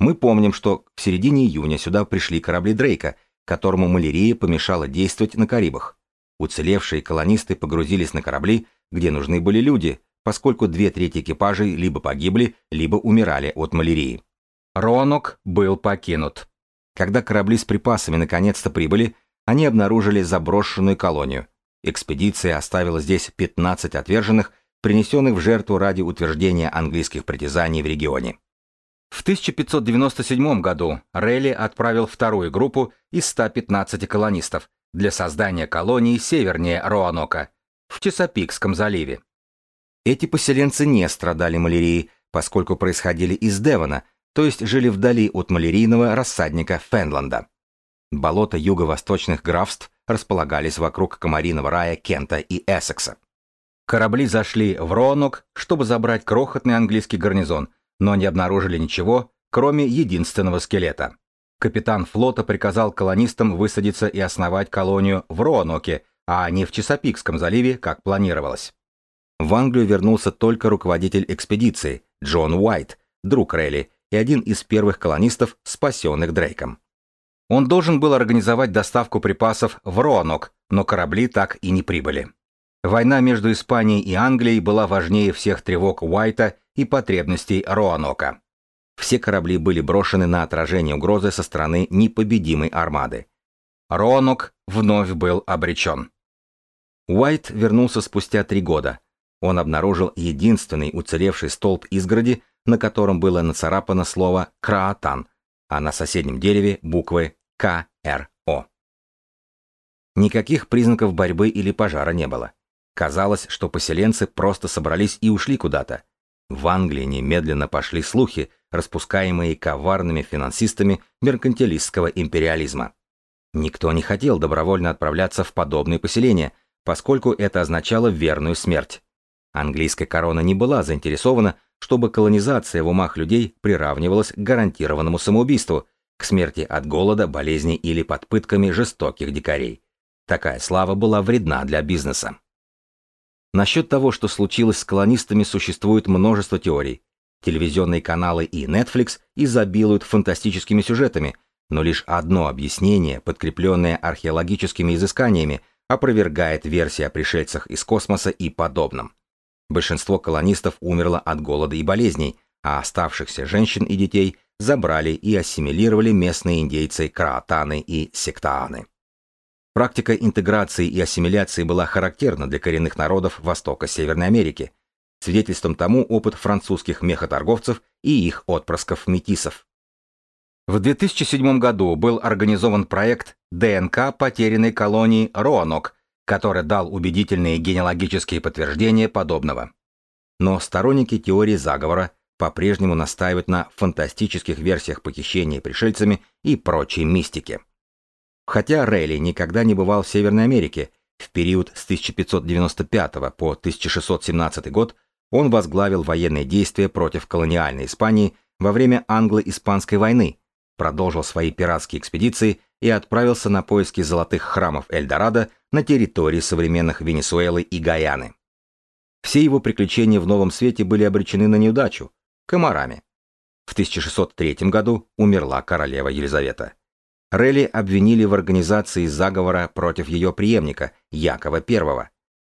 Мы помним, что в середине июня сюда пришли корабли Дрейка, которому малярия помешала действовать на Карибах. Уцелевшие колонисты погрузились на корабли, где нужны были люди, поскольку две трети экипажей либо погибли, либо умирали от малярии. Ронок был покинут. Когда корабли с припасами наконец-то прибыли, они обнаружили заброшенную колонию. Экспедиция оставила здесь 15 отверженных, принесенных в жертву ради утверждения английских притязаний в регионе. В 1597 году Релли отправил вторую группу из 115 колонистов для создания колонии севернее Роанока, в Чесопикском заливе. Эти поселенцы не страдали малярией, поскольку происходили из Девона, то есть жили вдали от малярийного рассадника Фенланда. Болота юго-восточных графств располагались вокруг комариного рая Кента и Эссекса. Корабли зашли в Роанок, чтобы забрать крохотный английский гарнизон, но не обнаружили ничего, кроме единственного скелета. Капитан флота приказал колонистам высадиться и основать колонию в Роаноке, а не в Чесопикском заливе, как планировалось. В Англию вернулся только руководитель экспедиции, Джон Уайт, друг Релли и один из первых колонистов, спасенных Дрейком. Он должен был организовать доставку припасов в Роанок, но корабли так и не прибыли. Война между Испанией и Англией была важнее всех тревог Уайта и потребностей Роанока. Все корабли были брошены на отражение угрозы со стороны непобедимой армады. Роанок вновь был обречен. Уайт вернулся спустя три года. Он обнаружил единственный уцелевший столб изгороди, на котором было нацарапано слово «Краатан», а на соседнем дереве буквы КРО. Никаких признаков борьбы или пожара не было. Казалось, что поселенцы просто собрались и ушли куда-то. В Англии немедленно пошли слухи, распускаемые коварными финансистами меркантилистского империализма. Никто не хотел добровольно отправляться в подобные поселения, поскольку это означало верную смерть. Английская корона не была заинтересована, чтобы колонизация в умах людей приравнивалась к гарантированному самоубийству, к смерти от голода, болезни или под пытками жестоких дикарей. Такая слава была вредна для бизнеса. Насчет того, что случилось с колонистами, существует множество теорий. Телевизионные каналы и Netflix изобилуют фантастическими сюжетами, но лишь одно объяснение, подкрепленное археологическими изысканиями, опровергает версия о пришельцах из космоса и подобном. Большинство колонистов умерло от голода и болезней, а оставшихся женщин и детей забрали и ассимилировали местные индейцы краатаны и сектааны. Практика интеграции и ассимиляции была характерна для коренных народов Востока Северной Америки. Свидетельством тому опыт французских мехоторговцев и их отпрысков-метисов. В 2007 году был организован проект ДНК потерянной колонии Роанок, который дал убедительные генеалогические подтверждения подобного. Но сторонники теории заговора по-прежнему настаивают на фантастических версиях похищения пришельцами и прочей мистике. Хотя Рейли никогда не бывал в Северной Америке, в период с 1595 по 1617 год он возглавил военные действия против колониальной Испании во время англо-испанской войны, продолжил свои пиратские экспедиции и отправился на поиски золотых храмов Эльдорадо на территории современных Венесуэлы и Гаяны. Все его приключения в Новом Свете были обречены на неудачу – комарами. В 1603 году умерла королева Елизавета. Релли обвинили в организации заговора против ее преемника, Якова I.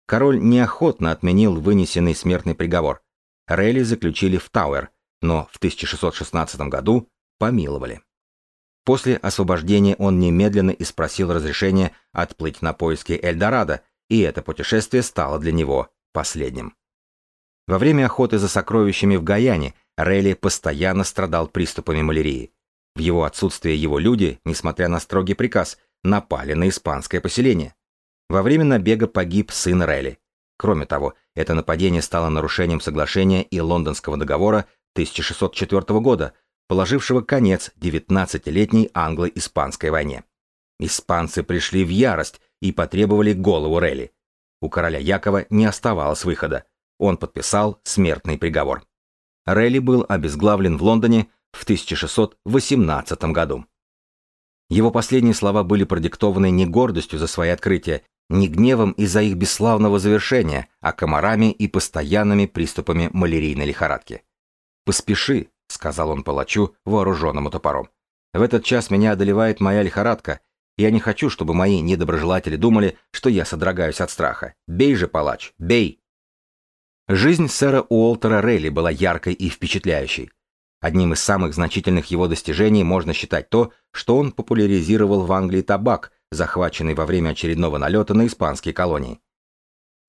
Король неохотно отменил вынесенный смертный приговор. Релли заключили в Тауэр, но в 1616 году помиловали. После освобождения он немедленно испросил разрешение отплыть на поиски Эльдорадо, и это путешествие стало для него последним. Во время охоты за сокровищами в Гаяне Релли постоянно страдал приступами малярии. В его отсутствие его люди, несмотря на строгий приказ, напали на испанское поселение. Во время набега погиб сын Релли. Кроме того, это нападение стало нарушением соглашения и Лондонского договора 1604 года, положившего конец 19-летней англо-испанской войне. Испанцы пришли в ярость и потребовали голову Релли. У короля Якова не оставалось выхода. Он подписал смертный приговор. Релли был обезглавлен в Лондоне в 1618 году. Его последние слова были продиктованы не гордостью за свои открытия, не гневом из-за их бесславного завершения, а комарами и постоянными приступами малярийной лихорадки. «Поспеши, — сказал он палачу, вооруженному топором. «В этот час меня одолевает моя лихорадка. Я не хочу, чтобы мои недоброжелатели думали, что я содрогаюсь от страха. Бей же, палач, бей!» Жизнь сэра Уолтера Рейли была яркой и впечатляющей. Одним из самых значительных его достижений можно считать то, что он популяризировал в Англии табак, захваченный во время очередного налета на испанские колонии.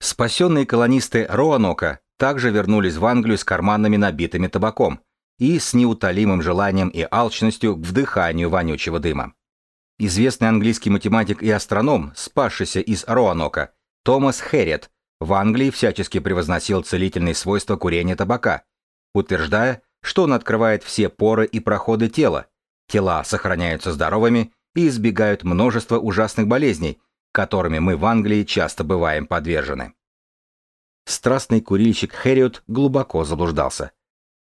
Спасенные колонисты Роанока также вернулись в Англию с карманами набитыми табаком и с неутолимым желанием и алчностью к вдыханию вонючего дыма. Известный английский математик и астроном, спасшийся из Роанока, Томас Хэрриет, в Англии всячески превозносил целительные свойства курения табака, утверждая, что он открывает все поры и проходы тела, тела сохраняются здоровыми и избегают множества ужасных болезней, которыми мы в Англии часто бываем подвержены. Страстный курильщик Хэриот глубоко заблуждался.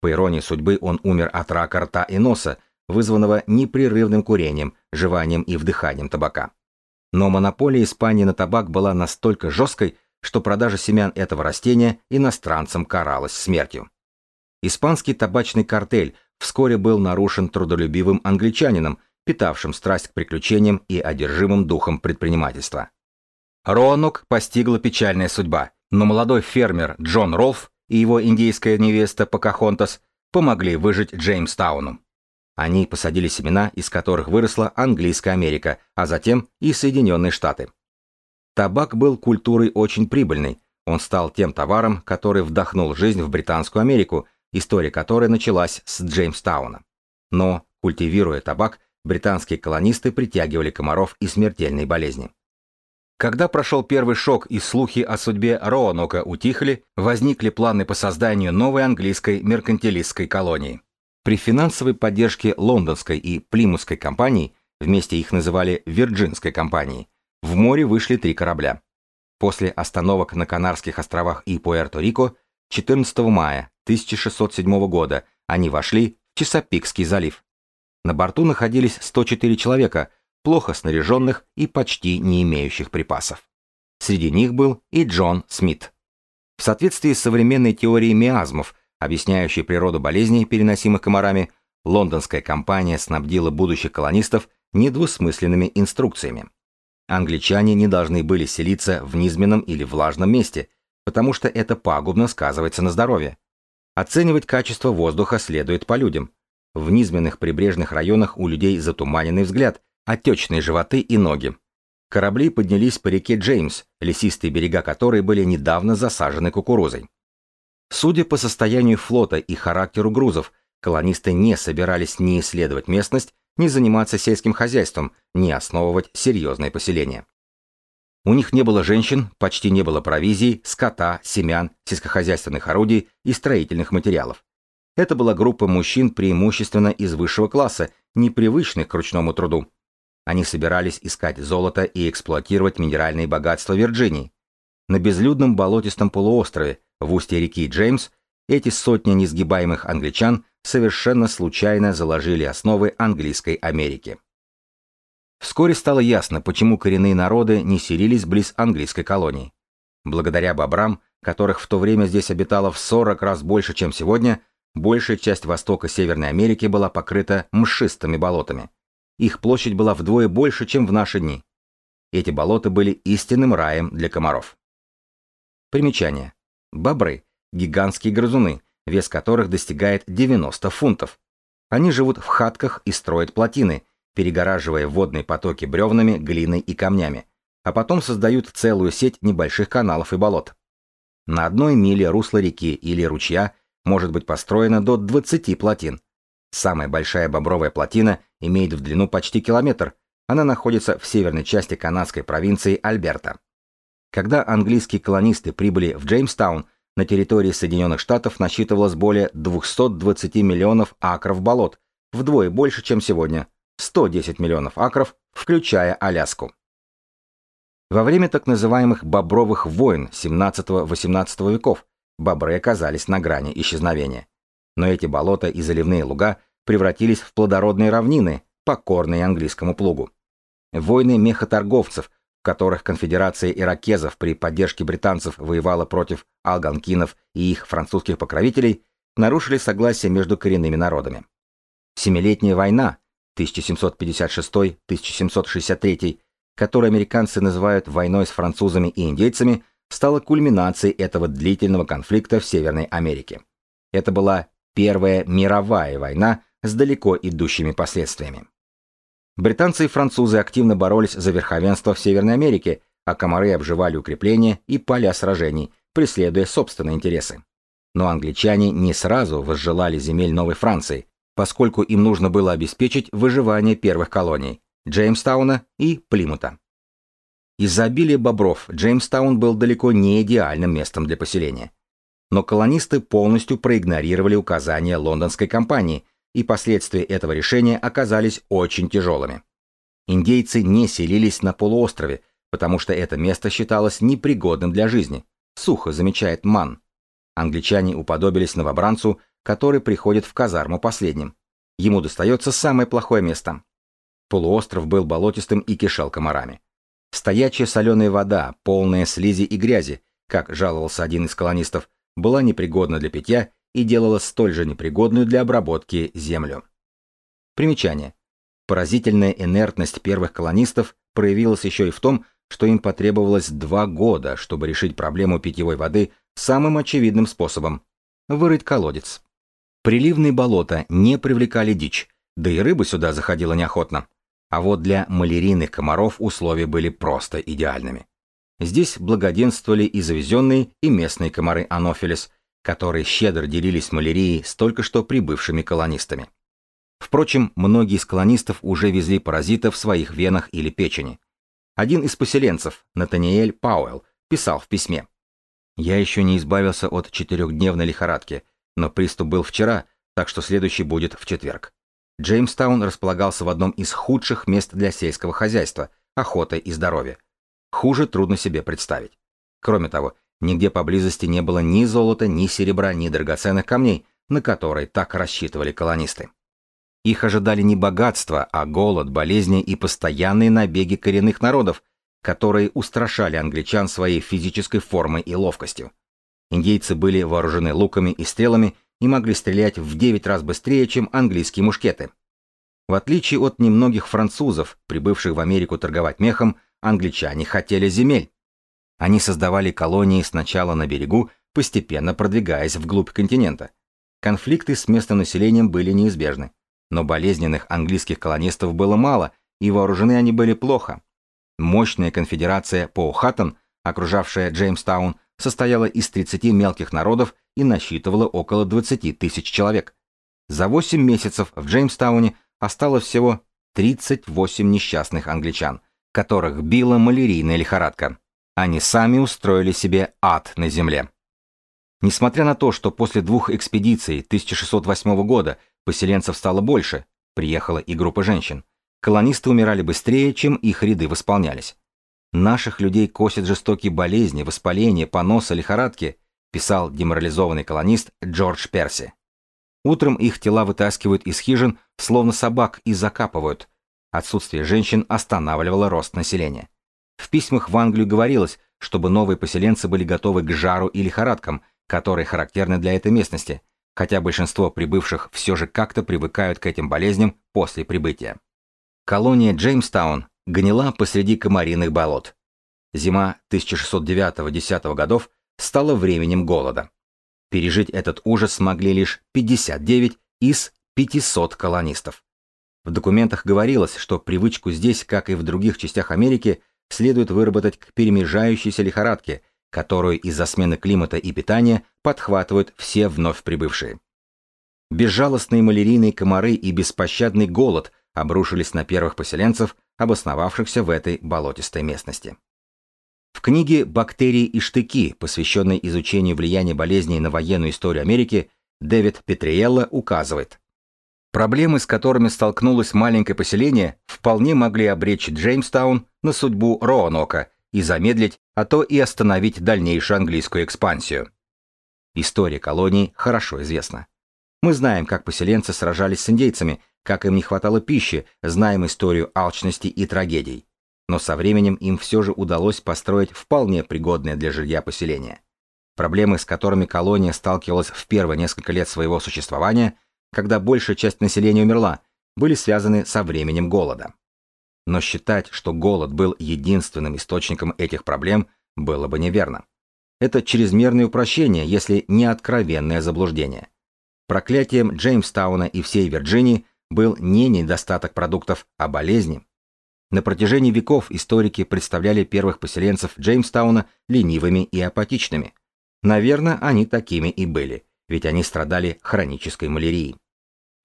По иронии судьбы он умер от рака рта и носа, вызванного непрерывным курением, жеванием и вдыханием табака. Но монополия Испании на табак была настолько жесткой, что продажа семян этого растения иностранцам каралась смертью. Испанский табачный картель вскоре был нарушен трудолюбивым англичанином, питавшим страсть к приключениям и одержимым духом предпринимательства. Роанок постигла печальная судьба, но молодой фермер Джон Ролф и его индейская невеста Покахонтас помогли выжить Джеймстауну. Они посадили семена, из которых выросла английская Америка, а затем и Соединенные Штаты. Табак был культурой очень прибыльной, он стал тем товаром, который вдохнул жизнь в Британскую Америку история которой началась с Джеймстауна. Но, культивируя табак, британские колонисты притягивали комаров и смертельные болезни. Когда прошел первый шок и слухи о судьбе Роанока утихли, возникли планы по созданию новой английской меркантилистской колонии. При финансовой поддержке лондонской и плимутской компаний, вместе их называли Вирджинской компанией, в море вышли три корабля. После остановок на Канарских островах и Пуэрто-Рико 14 мая 1607 года они вошли в Чесапикский залив. На борту находились 104 человека, плохо снаряженных и почти не имеющих припасов. Среди них был и Джон Смит. В соответствии с современной теорией миазмов, объясняющей природу болезней, переносимых комарами, лондонская компания снабдила будущих колонистов недвусмысленными инструкциями. Англичане не должны были селиться в низменном или влажном месте, потому что это пагубно сказывается на здоровье. Оценивать качество воздуха следует по людям. В низменных прибрежных районах у людей затуманенный взгляд, отечные животы и ноги. Корабли поднялись по реке Джеймс, лесистые берега которой были недавно засажены кукурузой. Судя по состоянию флота и характеру грузов, колонисты не собирались ни исследовать местность, ни заниматься сельским хозяйством, ни основывать серьезные поселения. У них не было женщин, почти не было провизии, скота, семян, сельскохозяйственных орудий и строительных материалов. Это была группа мужчин преимущественно из высшего класса, непривычных к ручному труду. Они собирались искать золото и эксплуатировать минеральные богатства Вирджинии. На безлюдном болотистом полуострове, в устье реки Джеймс, эти сотни несгибаемых англичан совершенно случайно заложили основы английской Америки. Вскоре стало ясно, почему коренные народы не селились близ английской колонии. Благодаря бобрам, которых в то время здесь обитало в 40 раз больше, чем сегодня, большая часть востока Северной Америки была покрыта мшистыми болотами. Их площадь была вдвое больше, чем в наши дни. Эти болота были истинным раем для комаров. Примечание. Бобры – гигантские грызуны, вес которых достигает 90 фунтов. Они живут в хатках и строят плотины, перегораживая водные потоки бревнами, глиной и камнями, а потом создают целую сеть небольших каналов и болот. На одной миле русла реки или ручья может быть построено до 20 плотин. Самая большая бобровая плотина имеет в длину почти километр, она находится в северной части канадской провинции Альберта. Когда английские колонисты прибыли в Джеймстаун, на территории Соединенных Штатов насчитывалось более 220 миллионов акров болот, вдвое больше, чем сегодня, 110 миллионов акров, включая Аляску. Во время так называемых «бобровых войн» 17-18 веков бобры оказались на грани исчезновения. Но эти болота и заливные луга превратились в плодородные равнины, покорные английскому плугу. Войны мехоторговцев, в которых конфедерация иракезов при поддержке британцев воевала против алганкинов и их французских покровителей, нарушили согласие между коренными народами. Семилетняя война 1756-1763, которую американцы называют войной с французами и индейцами, стала кульминацией этого длительного конфликта в Северной Америке. Это была Первая мировая война с далеко идущими последствиями. Британцы и французы активно боролись за верховенство в Северной Америке, а комары обживали укрепления и поля сражений, преследуя собственные интересы. Но англичане не сразу возжелали земель Новой Франции, поскольку им нужно было обеспечить выживание первых колоний – Джеймстауна и Плимута. Из-за обилия бобров Джеймстаун был далеко не идеальным местом для поселения. Но колонисты полностью проигнорировали указания лондонской компании, и последствия этого решения оказались очень тяжелыми. Индейцы не селились на полуострове, потому что это место считалось непригодным для жизни. Сухо замечает Ман. Англичане уподобились новобранцу, который приходит в казарму последним. Ему достается самое плохое место. Полуостров был болотистым и кишел комарами. Стоячая соленая вода, полная слизи и грязи, как жаловался один из колонистов, была непригодна для питья и делала столь же непригодную для обработки землю. Примечание. Поразительная инертность первых колонистов проявилась еще и в том, что им потребовалось два года, чтобы решить проблему питьевой воды самым очевидным способом – вырыть колодец. Приливные болота не привлекали дичь, да и рыба сюда заходила неохотно. А вот для малярийных комаров условия были просто идеальными. Здесь благоденствовали и завезенные, и местные комары анофилис, которые щедро делились малярией с только что прибывшими колонистами. Впрочем, многие из колонистов уже везли паразитов в своих венах или печени. Один из поселенцев, Натаниэль Пауэлл, писал в письме. «Я еще не избавился от четырехдневной лихорадки, но приступ был вчера, так что следующий будет в четверг. Джеймстаун располагался в одном из худших мест для сельского хозяйства, охоты и здоровья. Хуже трудно себе представить. Кроме того, нигде поблизости не было ни золота, ни серебра, ни драгоценных камней, на которые так рассчитывали колонисты. Их ожидали не богатство, а голод, болезни и постоянные набеги коренных народов, которые устрашали англичан своей физической формой и ловкостью. Индейцы были вооружены луками и стрелами и могли стрелять в 9 раз быстрее, чем английские мушкеты. В отличие от немногих французов, прибывших в Америку торговать мехом, англичане хотели земель. Они создавали колонии сначала на берегу, постепенно продвигаясь вглубь континента. Конфликты с местным населением были неизбежны. Но болезненных английских колонистов было мало, и вооружены они были плохо. Мощная конфедерация Поухаттон, окружавшая Джеймстаун, состояла из 30 мелких народов и насчитывала около 20 тысяч человек. За 8 месяцев в Джеймстауне осталось всего 38 несчастных англичан, которых била малярийная лихорадка. Они сами устроили себе ад на земле. Несмотря на то, что после двух экспедиций 1608 года поселенцев стало больше, приехала и группа женщин, колонисты умирали быстрее, чем их ряды восполнялись. Наших людей косят жестокие болезни, воспаления, поноса, лихорадки, писал деморализованный колонист Джордж Перси. Утром их тела вытаскивают из хижин, словно собак, и закапывают. Отсутствие женщин останавливало рост населения. В письмах в Англию говорилось, чтобы новые поселенцы были готовы к жару и лихорадкам, которые характерны для этой местности, хотя большинство прибывших все же как-то привыкают к этим болезням после прибытия. Колония Джеймстаун гнила посреди комариных болот. Зима 1609-10 годов стала временем голода. Пережить этот ужас смогли лишь 59 из 500 колонистов. В документах говорилось, что привычку здесь, как и в других частях Америки, следует выработать к перемежающейся лихорадке, которую из-за смены климата и питания подхватывают все вновь прибывшие. Безжалостные малярийные комары и беспощадный голод обрушились на первых поселенцев, обосновавшихся в этой болотистой местности. В книге «Бактерии и штыки», посвященной изучению влияния болезней на военную историю Америки, Дэвид Петриелло указывает, Проблемы, с которыми столкнулось маленькое поселение, вполне могли обречь Джеймстаун на судьбу Роанока и замедлить, а то и остановить дальнейшую английскую экспансию. История колоний хорошо известна. Мы знаем, как поселенцы сражались с индейцами, как им не хватало пищи, знаем историю алчности и трагедий. Но со временем им все же удалось построить вполне пригодное для жилья поселение. Проблемы, с которыми колония сталкивалась в первые несколько лет своего существования, когда большая часть населения умерла, были связаны со временем голода. Но считать, что голод был единственным источником этих проблем, было бы неверно. Это чрезмерное упрощение, если не откровенное заблуждение. Проклятием Джеймстауна и всей Вирджинии был не недостаток продуктов, а болезни. На протяжении веков историки представляли первых поселенцев Джеймстауна ленивыми и апатичными. Наверное, они такими и были, ведь они страдали хронической малярией.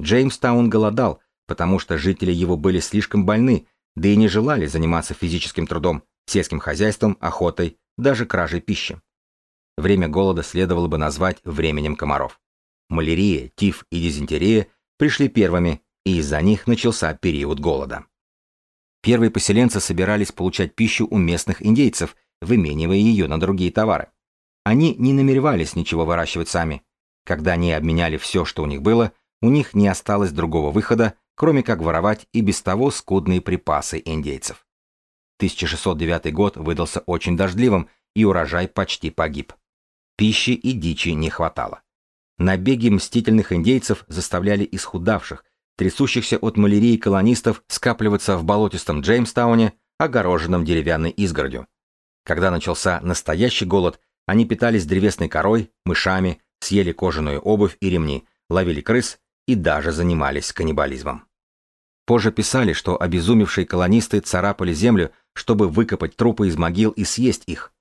Джеймстаун голодал, потому что жители его были слишком больны, да и не желали заниматься физическим трудом, сельским хозяйством, охотой, даже кражей пищи. Время голода следовало бы назвать временем комаров. Малярия, тиф и дизентерия пришли первыми, и из-за них начался период голода. Первые поселенцы собирались получать пищу у местных индейцев, выменивая ее на другие товары. Они не намеревались ничего выращивать сами. Когда они обменяли все, что у них было, у них не осталось другого выхода, кроме как воровать и без того скудные припасы индейцев. 1609 год выдался очень дождливым, и урожай почти погиб. Пищи и дичи не хватало. Набеги мстительных индейцев заставляли исхудавших, трясущихся от малярии колонистов скапливаться в болотистом Джеймстауне, огороженном деревянной изгородью. Когда начался настоящий голод, они питались древесной корой, мышами, съели кожаную обувь и ремни, ловили крыс и даже занимались каннибализмом. Позже писали, что обезумевшие колонисты царапали землю, чтобы выкопать трупы из могил и съесть их.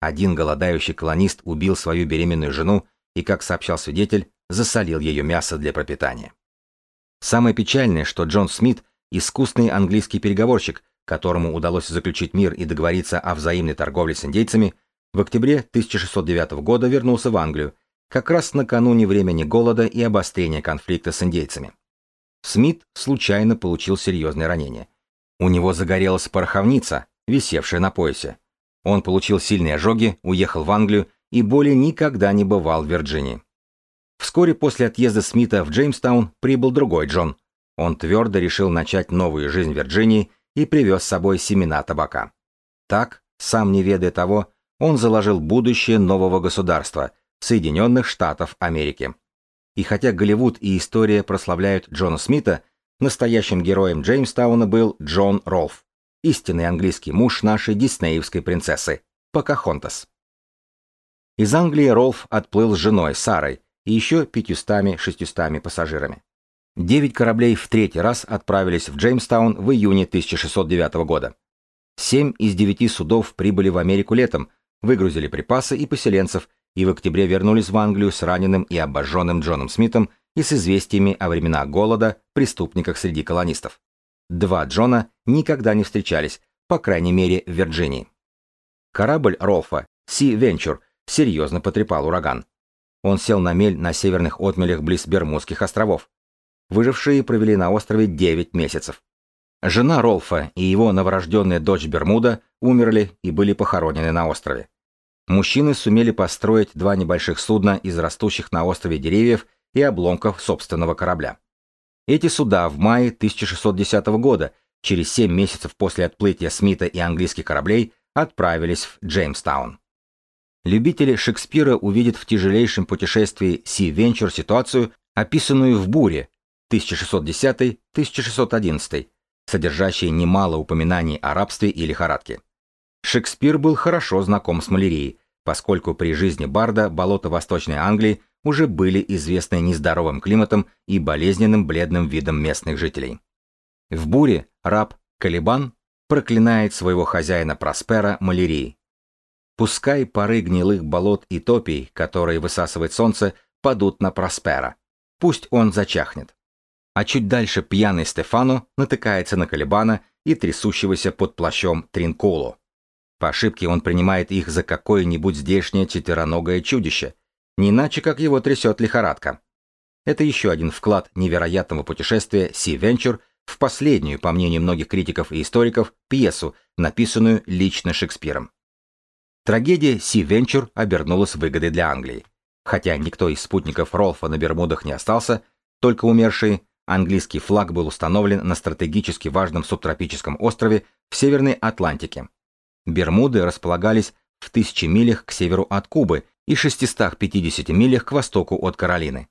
Один голодающий колонист убил свою беременную жену и, как сообщал свидетель, засолил ее мясо для пропитания. Самое печальное, что Джон Смит, искусный английский переговорщик, которому удалось заключить мир и договориться о взаимной торговле с индейцами, в октябре 1609 года вернулся в Англию, как раз накануне времени голода и обострения конфликта с индейцами. Смит случайно получил серьезное ранение. У него загорелась пороховница, висевшая на поясе. Он получил сильные ожоги, уехал в Англию и более никогда не бывал в Вирджинии. Вскоре после отъезда Смита в Джеймстаун прибыл другой Джон. Он твердо решил начать новую жизнь в Вирджинии и привез с собой семена табака. Так, сам не ведая того, он заложил будущее нового государства – Соединенных Штатов Америки. И хотя Голливуд и история прославляют Джона Смита, настоящим героем Джеймстауна был Джон Ролф, истинный английский муж нашей диснеевской принцессы Покахонтас. Из Англии Ролф отплыл с женой Сарой и еще пятьюстами-шестьюстами пассажирами. Девять кораблей в третий раз отправились в Джеймстаун в июне 1609 года. Семь из девяти судов прибыли в Америку летом, выгрузили припасы и поселенцев и в октябре вернулись в Англию с раненым и обожженным Джоном Смитом и с известиями о временах голода, преступниках среди колонистов. Два Джона никогда не встречались, по крайней мере в Вирджинии. Корабль Ролфа, Си Венчур, серьезно потрепал ураган. Он сел на мель на северных отмелях близ Бермудских островов. Выжившие провели на острове 9 месяцев. Жена Ролфа и его новорожденная дочь Бермуда умерли и были похоронены на острове. Мужчины сумели построить два небольших судна из растущих на острове деревьев и обломков собственного корабля. Эти суда в мае 1610 года, через 7 месяцев после отплытия Смита и английских кораблей, отправились в Джеймстаун. Любители Шекспира увидят в тяжелейшем путешествии Си Венчур ситуацию, описанную в «Буре» 1610-1611, содержащей немало упоминаний о рабстве и лихорадке. Шекспир был хорошо знаком с малярией, поскольку при жизни Барда болота Восточной Англии уже были известны нездоровым климатом и болезненным бледным видом местных жителей. В буре раб Калибан проклинает своего хозяина Проспера малярией. Пускай пары гнилых болот и топий, которые высасывает солнце, падут на Проспера. Пусть он зачахнет. А чуть дальше пьяный Стефану натыкается на Калибана и трясущегося под плащом Тринкулу. По ошибке он принимает их за какое-нибудь здешнее четвероногое чудище, не иначе как его трясет лихорадка. Это еще один вклад невероятного путешествия Си Венчур в последнюю, по мнению многих критиков и историков, пьесу, написанную лично Шекспиром. Трагедия Си Венчур обернулась выгодой для Англии. Хотя никто из спутников Ролфа на Бермудах не остался, только умершие, английский флаг был установлен на стратегически важном субтропическом острове в Северной Атлантике. Бермуды располагались в тысячи милях к северу от Кубы и 650 милях к востоку от Каролины.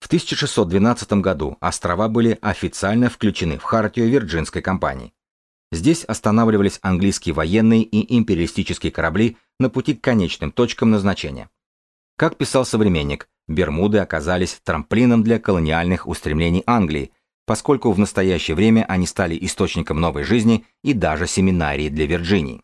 В 1612 году острова были официально включены в хартию Вирджинской компании. Здесь останавливались английские военные и империалистические корабли на пути к конечным точкам назначения. Как писал современник, Бермуды оказались трамплином для колониальных устремлений Англии, поскольку в настоящее время они стали источником новой жизни и даже семинарией для Вирджинии.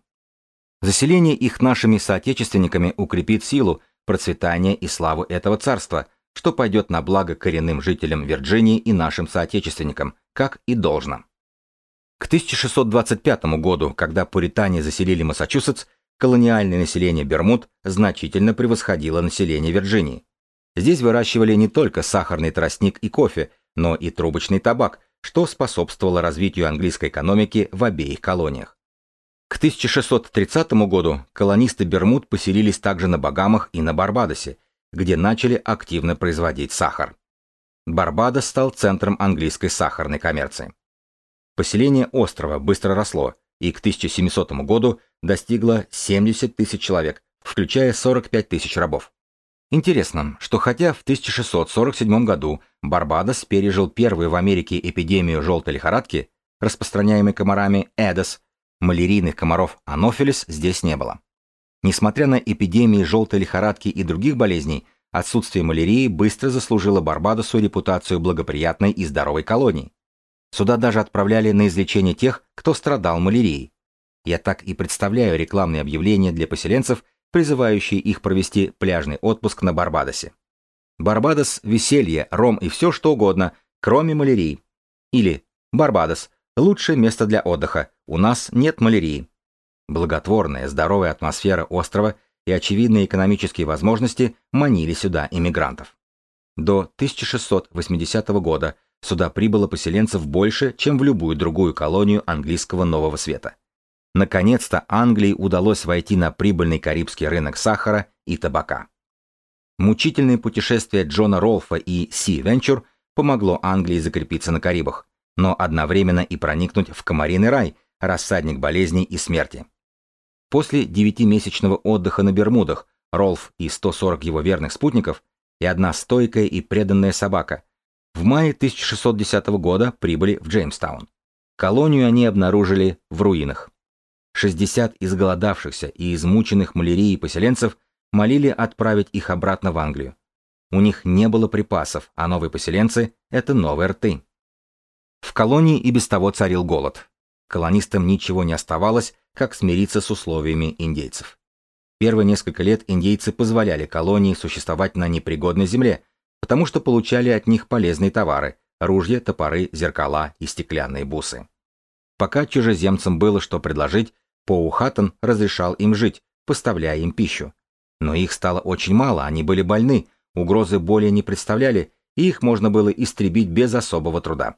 Заселение их нашими соотечественниками укрепит силу, процветание и славу этого царства, что пойдет на благо коренным жителям Вирджинии и нашим соотечественникам, как и должно. К 1625 году, когда пуритане заселили Массачусетс, колониальное население Бермуд значительно превосходило население Вирджинии. Здесь выращивали не только сахарный тростник и кофе, но и трубочный табак, что способствовало развитию английской экономики в обеих колониях. К 1630 году колонисты Бермуд поселились также на Багамах и на Барбадосе, где начали активно производить сахар. Барбадос стал центром английской сахарной коммерции. Поселение острова быстро росло и к 1700 году достигло 70 тысяч человек, включая 45 тысяч рабов. Интересно, что хотя в 1647 году Барбадос пережил первую в Америке эпидемию желтой лихорадки, распространяемой комарами Эдос, малярийных комаров анофилис здесь не было. Несмотря на эпидемии желтой лихорадки и других болезней, отсутствие малярии быстро заслужило Барбадосу репутацию благоприятной и здоровой колонии. Сюда даже отправляли на излечение тех, кто страдал малярией. Я так и представляю рекламные объявления для поселенцев, призывающие их провести пляжный отпуск на Барбадосе. Барбадос – веселье, ром и все что угодно, кроме малярии. Или Барбадос – лучшее место для отдыха, у нас нет малярии. Благотворная, здоровая атмосфера острова и очевидные экономические возможности манили сюда иммигрантов. До 1680 года сюда прибыло поселенцев больше, чем в любую другую колонию английского Нового Света. Наконец-то Англии удалось войти на прибыльный карибский рынок сахара и табака. Мучительное путешествие Джона Ролфа и Си Венчур помогло Англии закрепиться на Карибах, но одновременно и проникнуть в комариный рай, рассадник болезней и смерти. После девятимесячного отдыха на Бермудах Ролф и 140 его верных спутников и одна стойкая и преданная собака в мае 1610 года прибыли в Джеймстаун. Колонию они обнаружили в руинах. 60 изголодавшихся и измученных малярией поселенцев молили отправить их обратно в Англию. У них не было припасов, а новые поселенцы – это новые рты. В колонии и без того царил голод. Колонистам ничего не оставалось, как смириться с условиями индейцев. Первые несколько лет индейцы позволяли колонии существовать на непригодной земле, потому что получали от них полезные товары – ружья, топоры, зеркала и стеклянные бусы. Пока чужеземцам было что предложить, Поухатан разрешал им жить, поставляя им пищу. Но их стало очень мало, они были больны, угрозы более не представляли, и их можно было истребить без особого труда.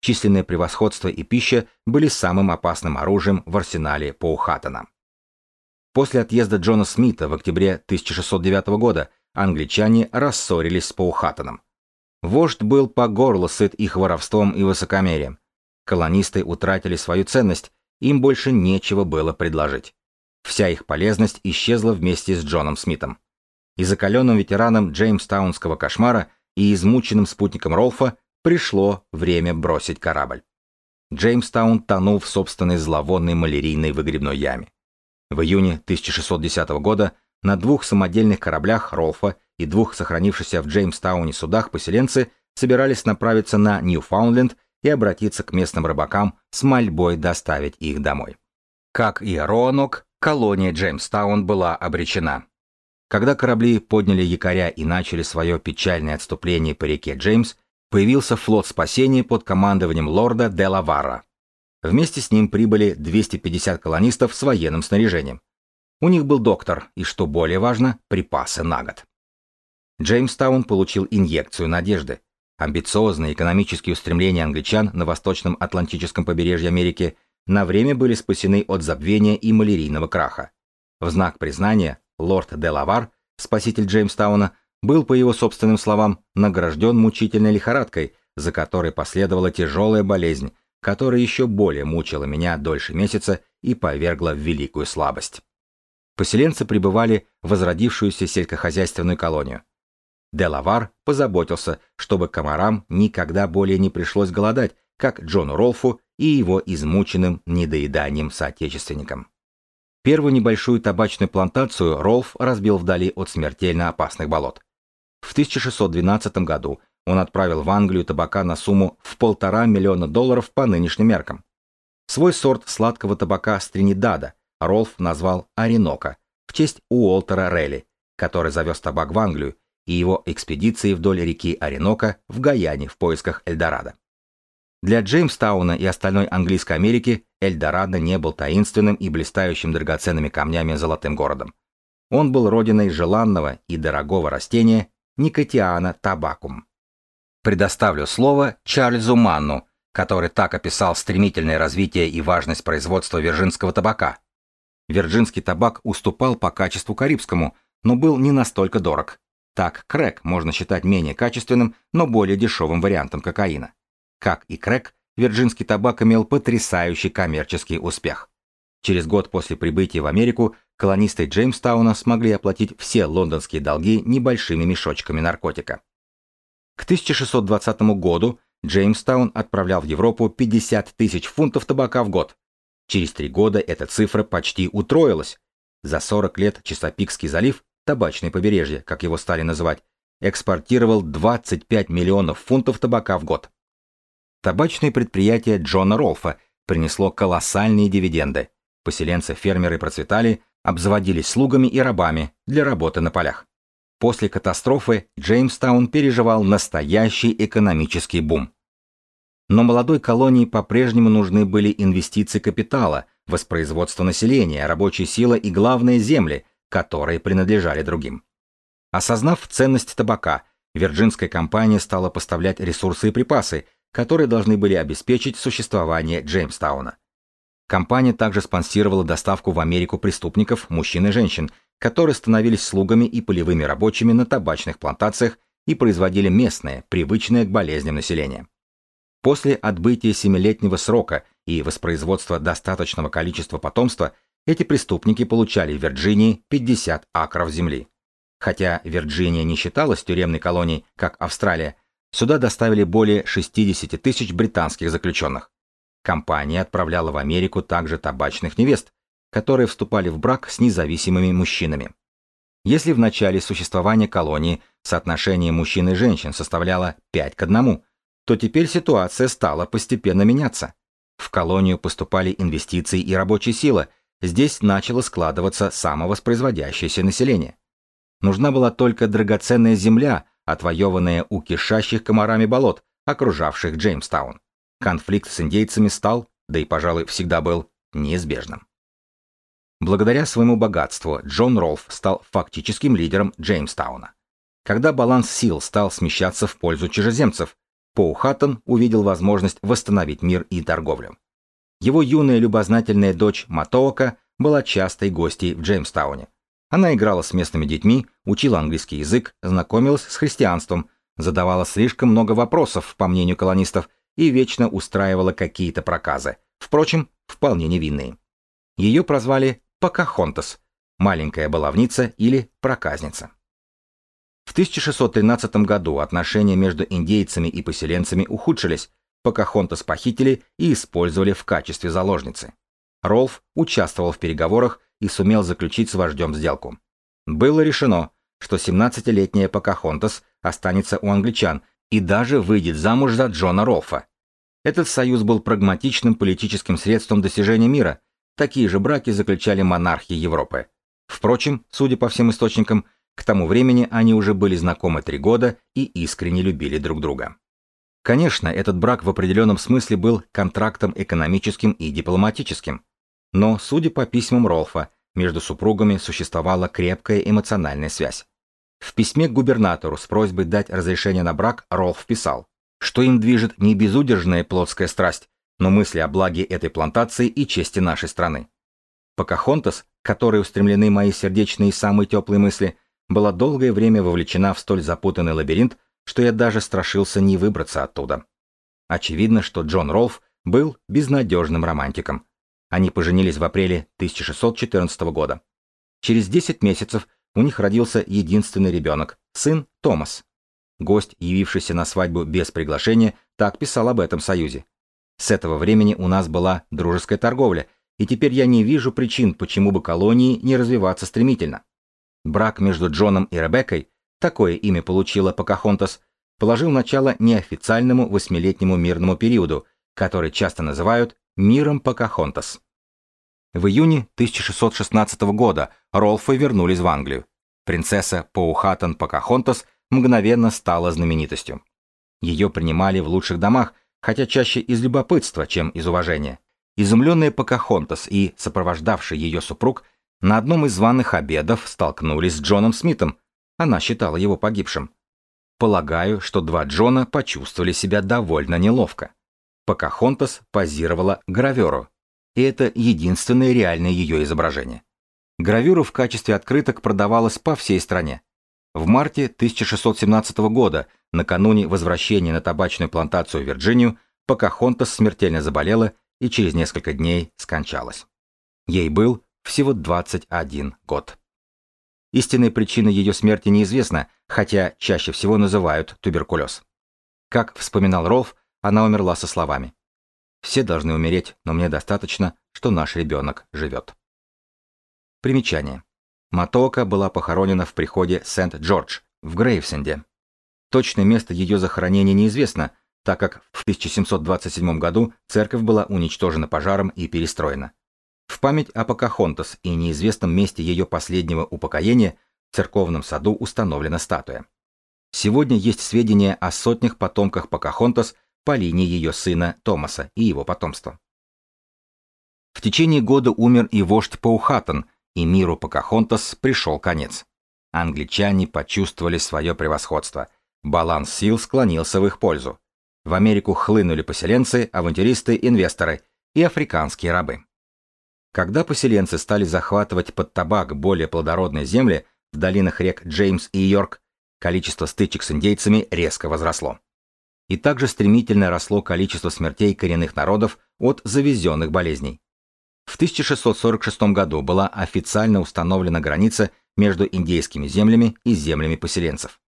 Численное превосходство и пища были самым опасным оружием в арсенале Поухатана. После отъезда Джона Смита в октябре 1609 года англичане рассорились с Поухатаном. Вождь был по горло сыт их воровством и высокомерием. Колонисты утратили свою ценность, им больше нечего было предложить. Вся их полезность исчезла вместе с Джоном Смитом. И закаленным ветераном Джеймстаунского кошмара и измученным спутником Ролфа Пришло время бросить корабль. Джеймстаун тонул в собственной зловонной малярийной выгребной яме. В июне 1610 года на двух самодельных кораблях Ролфа и двух сохранившихся в Джеймстауне судах поселенцы собирались направиться на Ньюфаундленд и обратиться к местным рыбакам с мольбой доставить их домой. Как и Роанок, колония Джеймстаун была обречена. Когда корабли подняли якоря и начали свое печальное отступление по реке Джеймс, появился флот спасения под командованием лорда де Лавара. Вместе с ним прибыли 250 колонистов с военным снаряжением. У них был доктор и, что более важно, припасы на год. Джеймстаун получил инъекцию надежды. Амбициозные экономические устремления англичан на восточном Атлантическом побережье Америки на время были спасены от забвения и малярийного краха. В знак признания лорд де Лавар, спаситель Джеймстауна, был, по его собственным словам, награжден мучительной лихорадкой, за которой последовала тяжелая болезнь, которая еще более мучила меня дольше месяца и повергла в великую слабость. Поселенцы прибывали в возродившуюся сельскохозяйственную колонию. Делавар позаботился, чтобы комарам никогда более не пришлось голодать, как Джону Ролфу и его измученным недоеданием соотечественникам. Первую небольшую табачную плантацию Ролф разбил вдали от смертельно опасных болот. В 1612 году он отправил в Англию табака на сумму в полтора миллиона долларов по нынешним меркам. Свой сорт сладкого табака с Тринидада Ролф назвал Оренока в честь Уолтера Релли, который завез табак в Англию, и его экспедиции вдоль реки Оренока в Гаяне в поисках Эльдорадо. Для Джеймстауна и остальной английской Америки Эльдорадо не был таинственным и блистающим драгоценными камнями золотым городом. Он был родиной желанного и дорогого растения Никотиана табакум. Предоставлю слово Чарльзу Манну, который так описал стремительное развитие и важность производства вирджинского табака. Вирджинский табак уступал по качеству карибскому, но был не настолько дорог. Так, крэк можно считать менее качественным, но более дешевым вариантом кокаина. Как и крэк, вирджинский табак имел потрясающий коммерческий успех. Через год после прибытия в Америку колонисты Джеймстауна смогли оплатить все лондонские долги небольшими мешочками наркотика. К 1620 году Джеймстаун отправлял в Европу 50 тысяч фунтов табака в год. Через три года эта цифра почти утроилась. За 40 лет Чесопикский залив, табачное побережье, как его стали называть, экспортировал 25 миллионов фунтов табака в год. Табачное предприятие Джона Ролфа принесло колоссальные дивиденды. Поселенцы-фермеры процветали, обзаводились слугами и рабами для работы на полях. После катастрофы Джеймстаун переживал настоящий экономический бум. Но молодой колонии по-прежнему нужны были инвестиции капитала, воспроизводство населения, рабочая сила и главные земли, которые принадлежали другим. Осознав ценность табака, Вирджинская компания стала поставлять ресурсы и припасы, которые должны были обеспечить существование Джеймстауна. Компания также спонсировала доставку в Америку преступников, мужчин и женщин, которые становились слугами и полевыми рабочими на табачных плантациях и производили местное, привычное к болезням население. После отбытия семилетнего срока и воспроизводства достаточного количества потомства, эти преступники получали в Вирджинии 50 акров земли. Хотя Вирджиния не считалась тюремной колонией, как Австралия, сюда доставили более 60 тысяч британских заключенных. Компания отправляла в Америку также табачных невест, которые вступали в брак с независимыми мужчинами. Если в начале существования колонии соотношение мужчин и женщин составляло 5 к 1, то теперь ситуация стала постепенно меняться. В колонию поступали инвестиции и рабочая сила, здесь начало складываться самовоспроизводящееся население. Нужна была только драгоценная земля, отвоеванная у кишащих комарами болот, окружавших Джеймстаун. Конфликт с индейцами стал, да и, пожалуй, всегда был, неизбежным. Благодаря своему богатству Джон Ролф стал фактическим лидером Джеймстауна. Когда баланс сил стал смещаться в пользу чужеземцев, Поухаттон увидел возможность восстановить мир и торговлю. Его юная любознательная дочь Матоока была частой гостьей в Джеймстауне. Она играла с местными детьми, учила английский язык, знакомилась с христианством, задавала слишком много вопросов, по мнению колонистов, и вечно устраивала какие-то проказы, впрочем, вполне невинные. Ее прозвали Покахонтас, маленькая баловница или проказница. В 1613 году отношения между индейцами и поселенцами ухудшились, Покахонтас похитили и использовали в качестве заложницы. Ролф участвовал в переговорах и сумел заключить с вождем сделку. Было решено, что 17-летняя Покахонтас останется у англичан и даже выйдет замуж за Джона Ролфа. Этот союз был прагматичным политическим средством достижения мира, Такие же браки заключали монархи Европы. Впрочем, судя по всем источникам, к тому времени они уже были знакомы три года и искренне любили друг друга. Конечно, этот брак в определенном смысле был контрактом экономическим и дипломатическим. Но, судя по письмам Ролфа, между супругами существовала крепкая эмоциональная связь. В письме к губернатору с просьбой дать разрешение на брак Ролф писал, что им движет не безудержная плотская страсть, но мысли о благе этой плантации и чести нашей страны. Покахонтас, к которой устремлены мои сердечные и самые теплые мысли, была долгое время вовлечена в столь запутанный лабиринт, что я даже страшился не выбраться оттуда. Очевидно, что Джон Ролф был безнадежным романтиком. Они поженились в апреле 1614 года. Через 10 месяцев у них родился единственный ребенок, сын Томас. Гость, явившийся на свадьбу без приглашения, так писал об этом союзе. С этого времени у нас была дружеская торговля, и теперь я не вижу причин, почему бы колонии не развиваться стремительно. Брак между Джоном и Ребеккой, такое имя получила Покахонтас, положил начало неофициальному восьмилетнему мирному периоду, который часто называют «миром Покахонтас». В июне 1616 года Ролфы вернулись в Англию. Принцесса Поухатан Покахонтас мгновенно стала знаменитостью. Ее принимали в лучших домах, хотя чаще из любопытства, чем из уважения. Изумленная Покахонтас и сопровождавший ее супруг на одном из званых обедов столкнулись с Джоном Смитом. Она считала его погибшим. Полагаю, что два Джона почувствовали себя довольно неловко. Покахонтас позировала граверу, и это единственное реальное ее изображение. Гравюра в качестве открыток продавалась по всей стране. В марте 1617 года, накануне возвращения на табачную плантацию в Вирджинию, Покахонтас смертельно заболела и через несколько дней скончалась. Ей был всего 21 год. Истинная причина ее смерти неизвестна, хотя чаще всего называют туберкулез. Как вспоминал Ролф, она умерла со словами «Все должны умереть, но мне достаточно, что наш ребенок живет». Примечание. Матока была похоронена в приходе Сент-Джордж в Грейвсенде. Точное место ее захоронения неизвестно, так как в 1727 году церковь была уничтожена пожаром и перестроена. В память о Покахонтас и неизвестном месте ее последнего упокоения в церковном саду установлена статуя. Сегодня есть сведения о сотнях потомках Покахонтас по линии ее сына Томаса и его потомства. В течение года умер и вождь Паухатан, и миру Покахонтас пришел конец. Англичане почувствовали свое превосходство. Баланс сил склонился в их пользу. В Америку хлынули поселенцы, авантюристы, инвесторы и африканские рабы. Когда поселенцы стали захватывать под табак более плодородные земли в долинах рек Джеймс и Йорк, количество стычек с индейцами резко возросло. И также стремительно росло количество смертей коренных народов от завезенных болезней. В 1646 году была официально установлена граница между индейскими землями и землями поселенцев.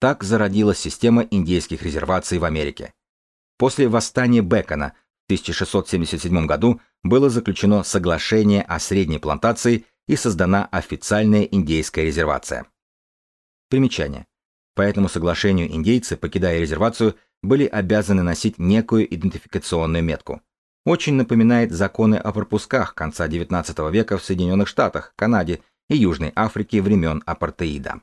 Так зародилась система индейских резерваций в Америке. После восстания Бекона в 1677 году было заключено соглашение о средней плантации и создана официальная индейская резервация. Примечание. По этому соглашению индейцы, покидая резервацию, были обязаны носить некую идентификационную метку. Очень напоминает законы о пропусках конца XIX века в Соединенных Штатах, Канаде и Южной Африке времен апартеида.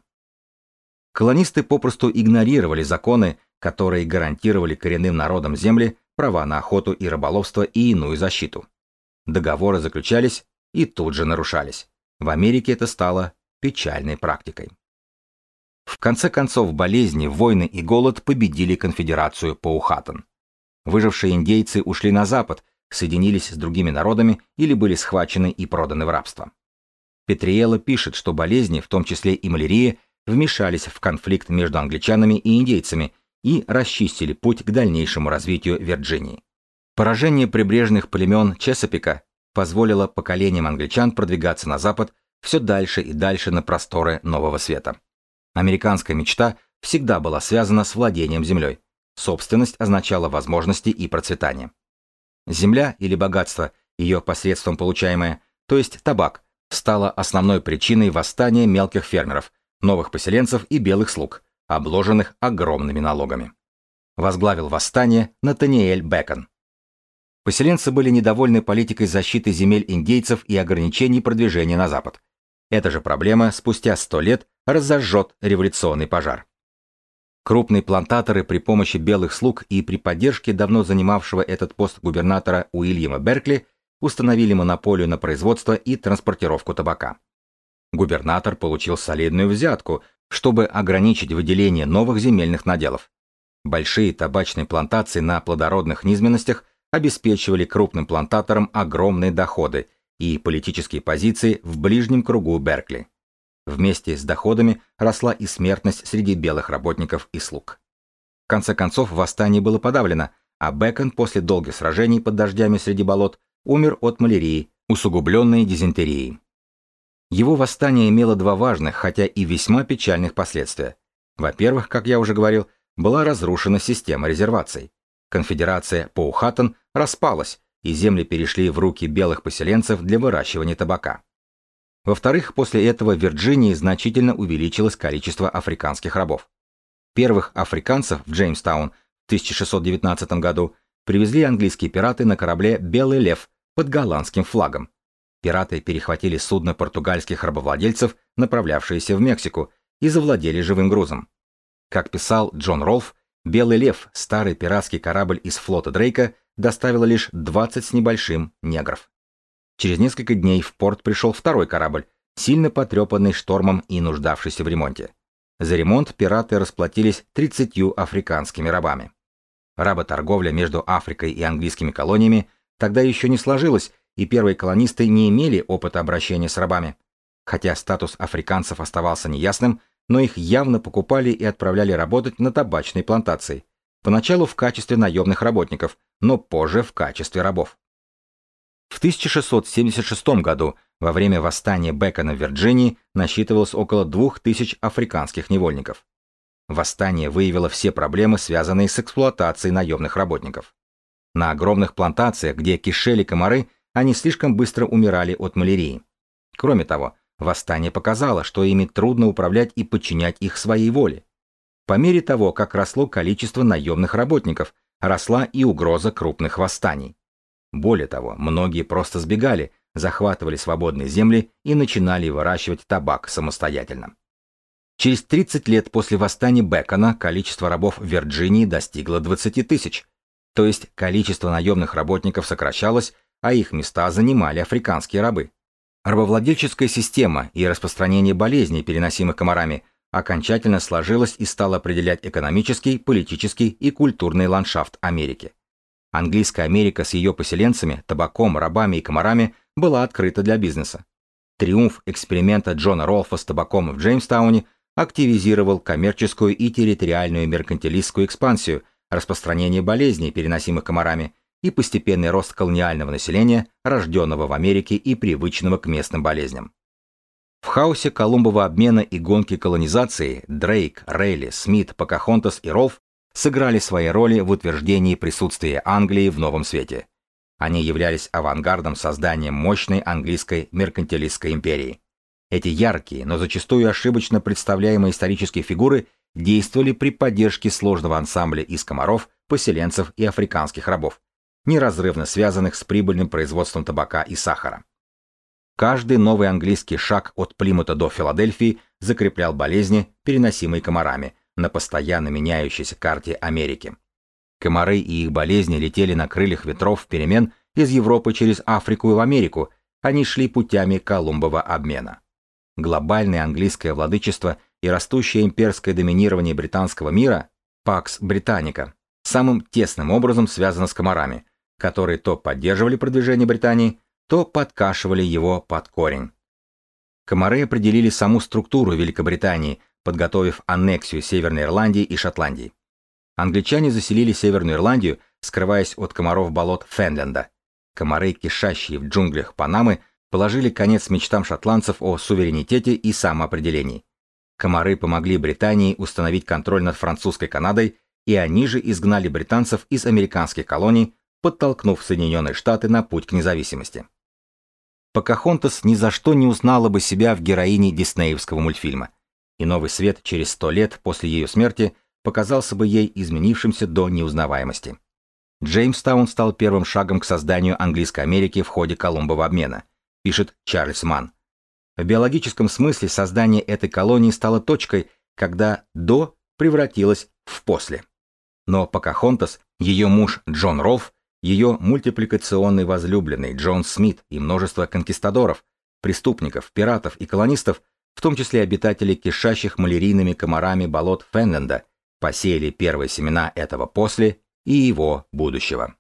Колонисты попросту игнорировали законы, которые гарантировали коренным народам земли права на охоту и рыболовство и иную защиту. Договоры заключались и тут же нарушались. В Америке это стало печальной практикой. В конце концов, болезни, войны и голод победили конфедерацию Паухатан. Выжившие индейцы ушли на запад, соединились с другими народами или были схвачены и проданы в рабство. Петриелла пишет, что болезни, в том числе и малярия, вмешались в конфликт между англичанами и индейцами и расчистили путь к дальнейшему развитию Вирджинии. Поражение прибрежных племен Чесапика позволило поколениям англичан продвигаться на запад все дальше и дальше на просторы Нового Света. Американская мечта всегда была связана с владением землей. Собственность означала возможности и процветание. Земля или богатство, ее посредством получаемое, то есть табак, стала основной причиной восстания мелких фермеров, новых поселенцев и белых слуг, обложенных огромными налогами. Возглавил восстание Натаниэль Бэкон. Поселенцы были недовольны политикой защиты земель индейцев и ограничений продвижения на запад. Эта же проблема спустя сто лет разожжет революционный пожар. Крупные плантаторы при помощи белых слуг и при поддержке давно занимавшего этот пост губернатора Уильяма Беркли установили монополию на производство и транспортировку табака. Губернатор получил солидную взятку, чтобы ограничить выделение новых земельных наделов. Большие табачные плантации на плодородных низменностях обеспечивали крупным плантаторам огромные доходы и политические позиции в ближнем кругу Беркли. Вместе с доходами росла и смертность среди белых работников и слуг. В конце концов, восстание было подавлено, а Бэкон после долгих сражений под дождями среди болот умер от малярии, усугубленной дизентерией. Его восстание имело два важных, хотя и весьма печальных последствия. Во-первых, как я уже говорил, была разрушена система резерваций. Конфедерация Поухатан распалась, и земли перешли в руки белых поселенцев для выращивания табака. Во-вторых, после этого в Вирджинии значительно увеличилось количество африканских рабов. Первых африканцев в Джеймстаун в 1619 году привезли английские пираты на корабле «Белый лев» под голландским флагом. Пираты перехватили судно португальских рабовладельцев, направлявшиеся в Мексику, и завладели живым грузом. Как писал Джон Ролф, «Белый лев», старый пиратский корабль из флота Дрейка, доставила лишь 20 с небольшим негров. Через несколько дней в порт пришел второй корабль, сильно потрепанный штормом и нуждавшийся в ремонте. За ремонт пираты расплатились 30 африканскими рабами. Работорговля между Африкой и английскими колониями тогда еще не сложилась, и первые колонисты не имели опыта обращения с рабами. Хотя статус африканцев оставался неясным, но их явно покупали и отправляли работать на табачной плантации. Поначалу в качестве наемных работников, но позже в качестве рабов. В 1676 году, во время восстания Бекона в Вирджинии, насчитывалось около 2000 африканских невольников. Восстание выявило все проблемы, связанные с эксплуатацией наемных работников. На огромных плантациях, где кишели комары, они слишком быстро умирали от малярии. Кроме того, восстание показало, что ими трудно управлять и подчинять их своей воле. По мере того, как росло количество наемных работников, росла и угроза крупных восстаний. Более того, многие просто сбегали, захватывали свободные земли и начинали выращивать табак самостоятельно. Через 30 лет после восстания Бекона количество рабов в Вирджинии достигло 20 тысяч, то есть количество наемных работников сокращалось, а их места занимали африканские рабы. Рабовладельческая система и распространение болезней, переносимых комарами, окончательно сложилась и стала определять экономический, политический и культурный ландшафт Америки. Английская Америка с ее поселенцами, табаком, рабами и комарами была открыта для бизнеса. Триумф эксперимента Джона Ролфа с табаком в Джеймстауне активизировал коммерческую и территориальную меркантилистскую экспансию, распространение болезней, переносимых комарами, и постепенный рост колониального населения, рожденного в Америке и привычного к местным болезням. В хаосе Колумбова обмена и гонки колонизации Дрейк, Рейли, Смит, Покахонтас и Ролф сыграли свои роли в утверждении присутствия Англии в новом свете. Они являлись авангардом создания мощной английской меркантилистской империи. Эти яркие, но зачастую ошибочно представляемые исторические фигуры действовали при поддержке сложного ансамбля из комаров, поселенцев и африканских рабов, неразрывно связанных с прибыльным производством табака и сахара. Каждый новый английский шаг от Плимута до Филадельфии закреплял болезни, переносимые комарами, на постоянно меняющейся карте Америки. Комары и их болезни летели на крыльях ветров перемен из Европы через Африку и в Америку, они шли путями Колумбова обмена глобальное английское владычество и растущее имперское доминирование британского мира, Пакс Британика, самым тесным образом связано с комарами, которые то поддерживали продвижение Британии, то подкашивали его под корень. Комары определили саму структуру Великобритании, подготовив аннексию Северной Ирландии и Шотландии. Англичане заселили Северную Ирландию, скрываясь от комаров болот Фенленда. Комары, кишащие в джунглях Панамы, положили конец мечтам шотландцев о суверенитете и самоопределении. Комары помогли Британии установить контроль над французской Канадой, и они же изгнали британцев из американских колоний, подтолкнув Соединенные Штаты на путь к независимости. Покахонтас ни за что не узнала бы себя в героине диснеевского мультфильма, и новый свет через сто лет после ее смерти показался бы ей изменившимся до неузнаваемости. Джеймстаун стал первым шагом к созданию английской Америки в ходе Колумбова обмена – пишет Чарльз Манн. В биологическом смысле создание этой колонии стало точкой, когда «до» превратилось в «после». Но Покахонтас, ее муж Джон Ролф, ее мультипликационный возлюбленный Джон Смит и множество конкистадоров, преступников, пиратов и колонистов, в том числе обитателей кишащих малярийными комарами болот Фенленда, посеяли первые семена этого после и его будущего.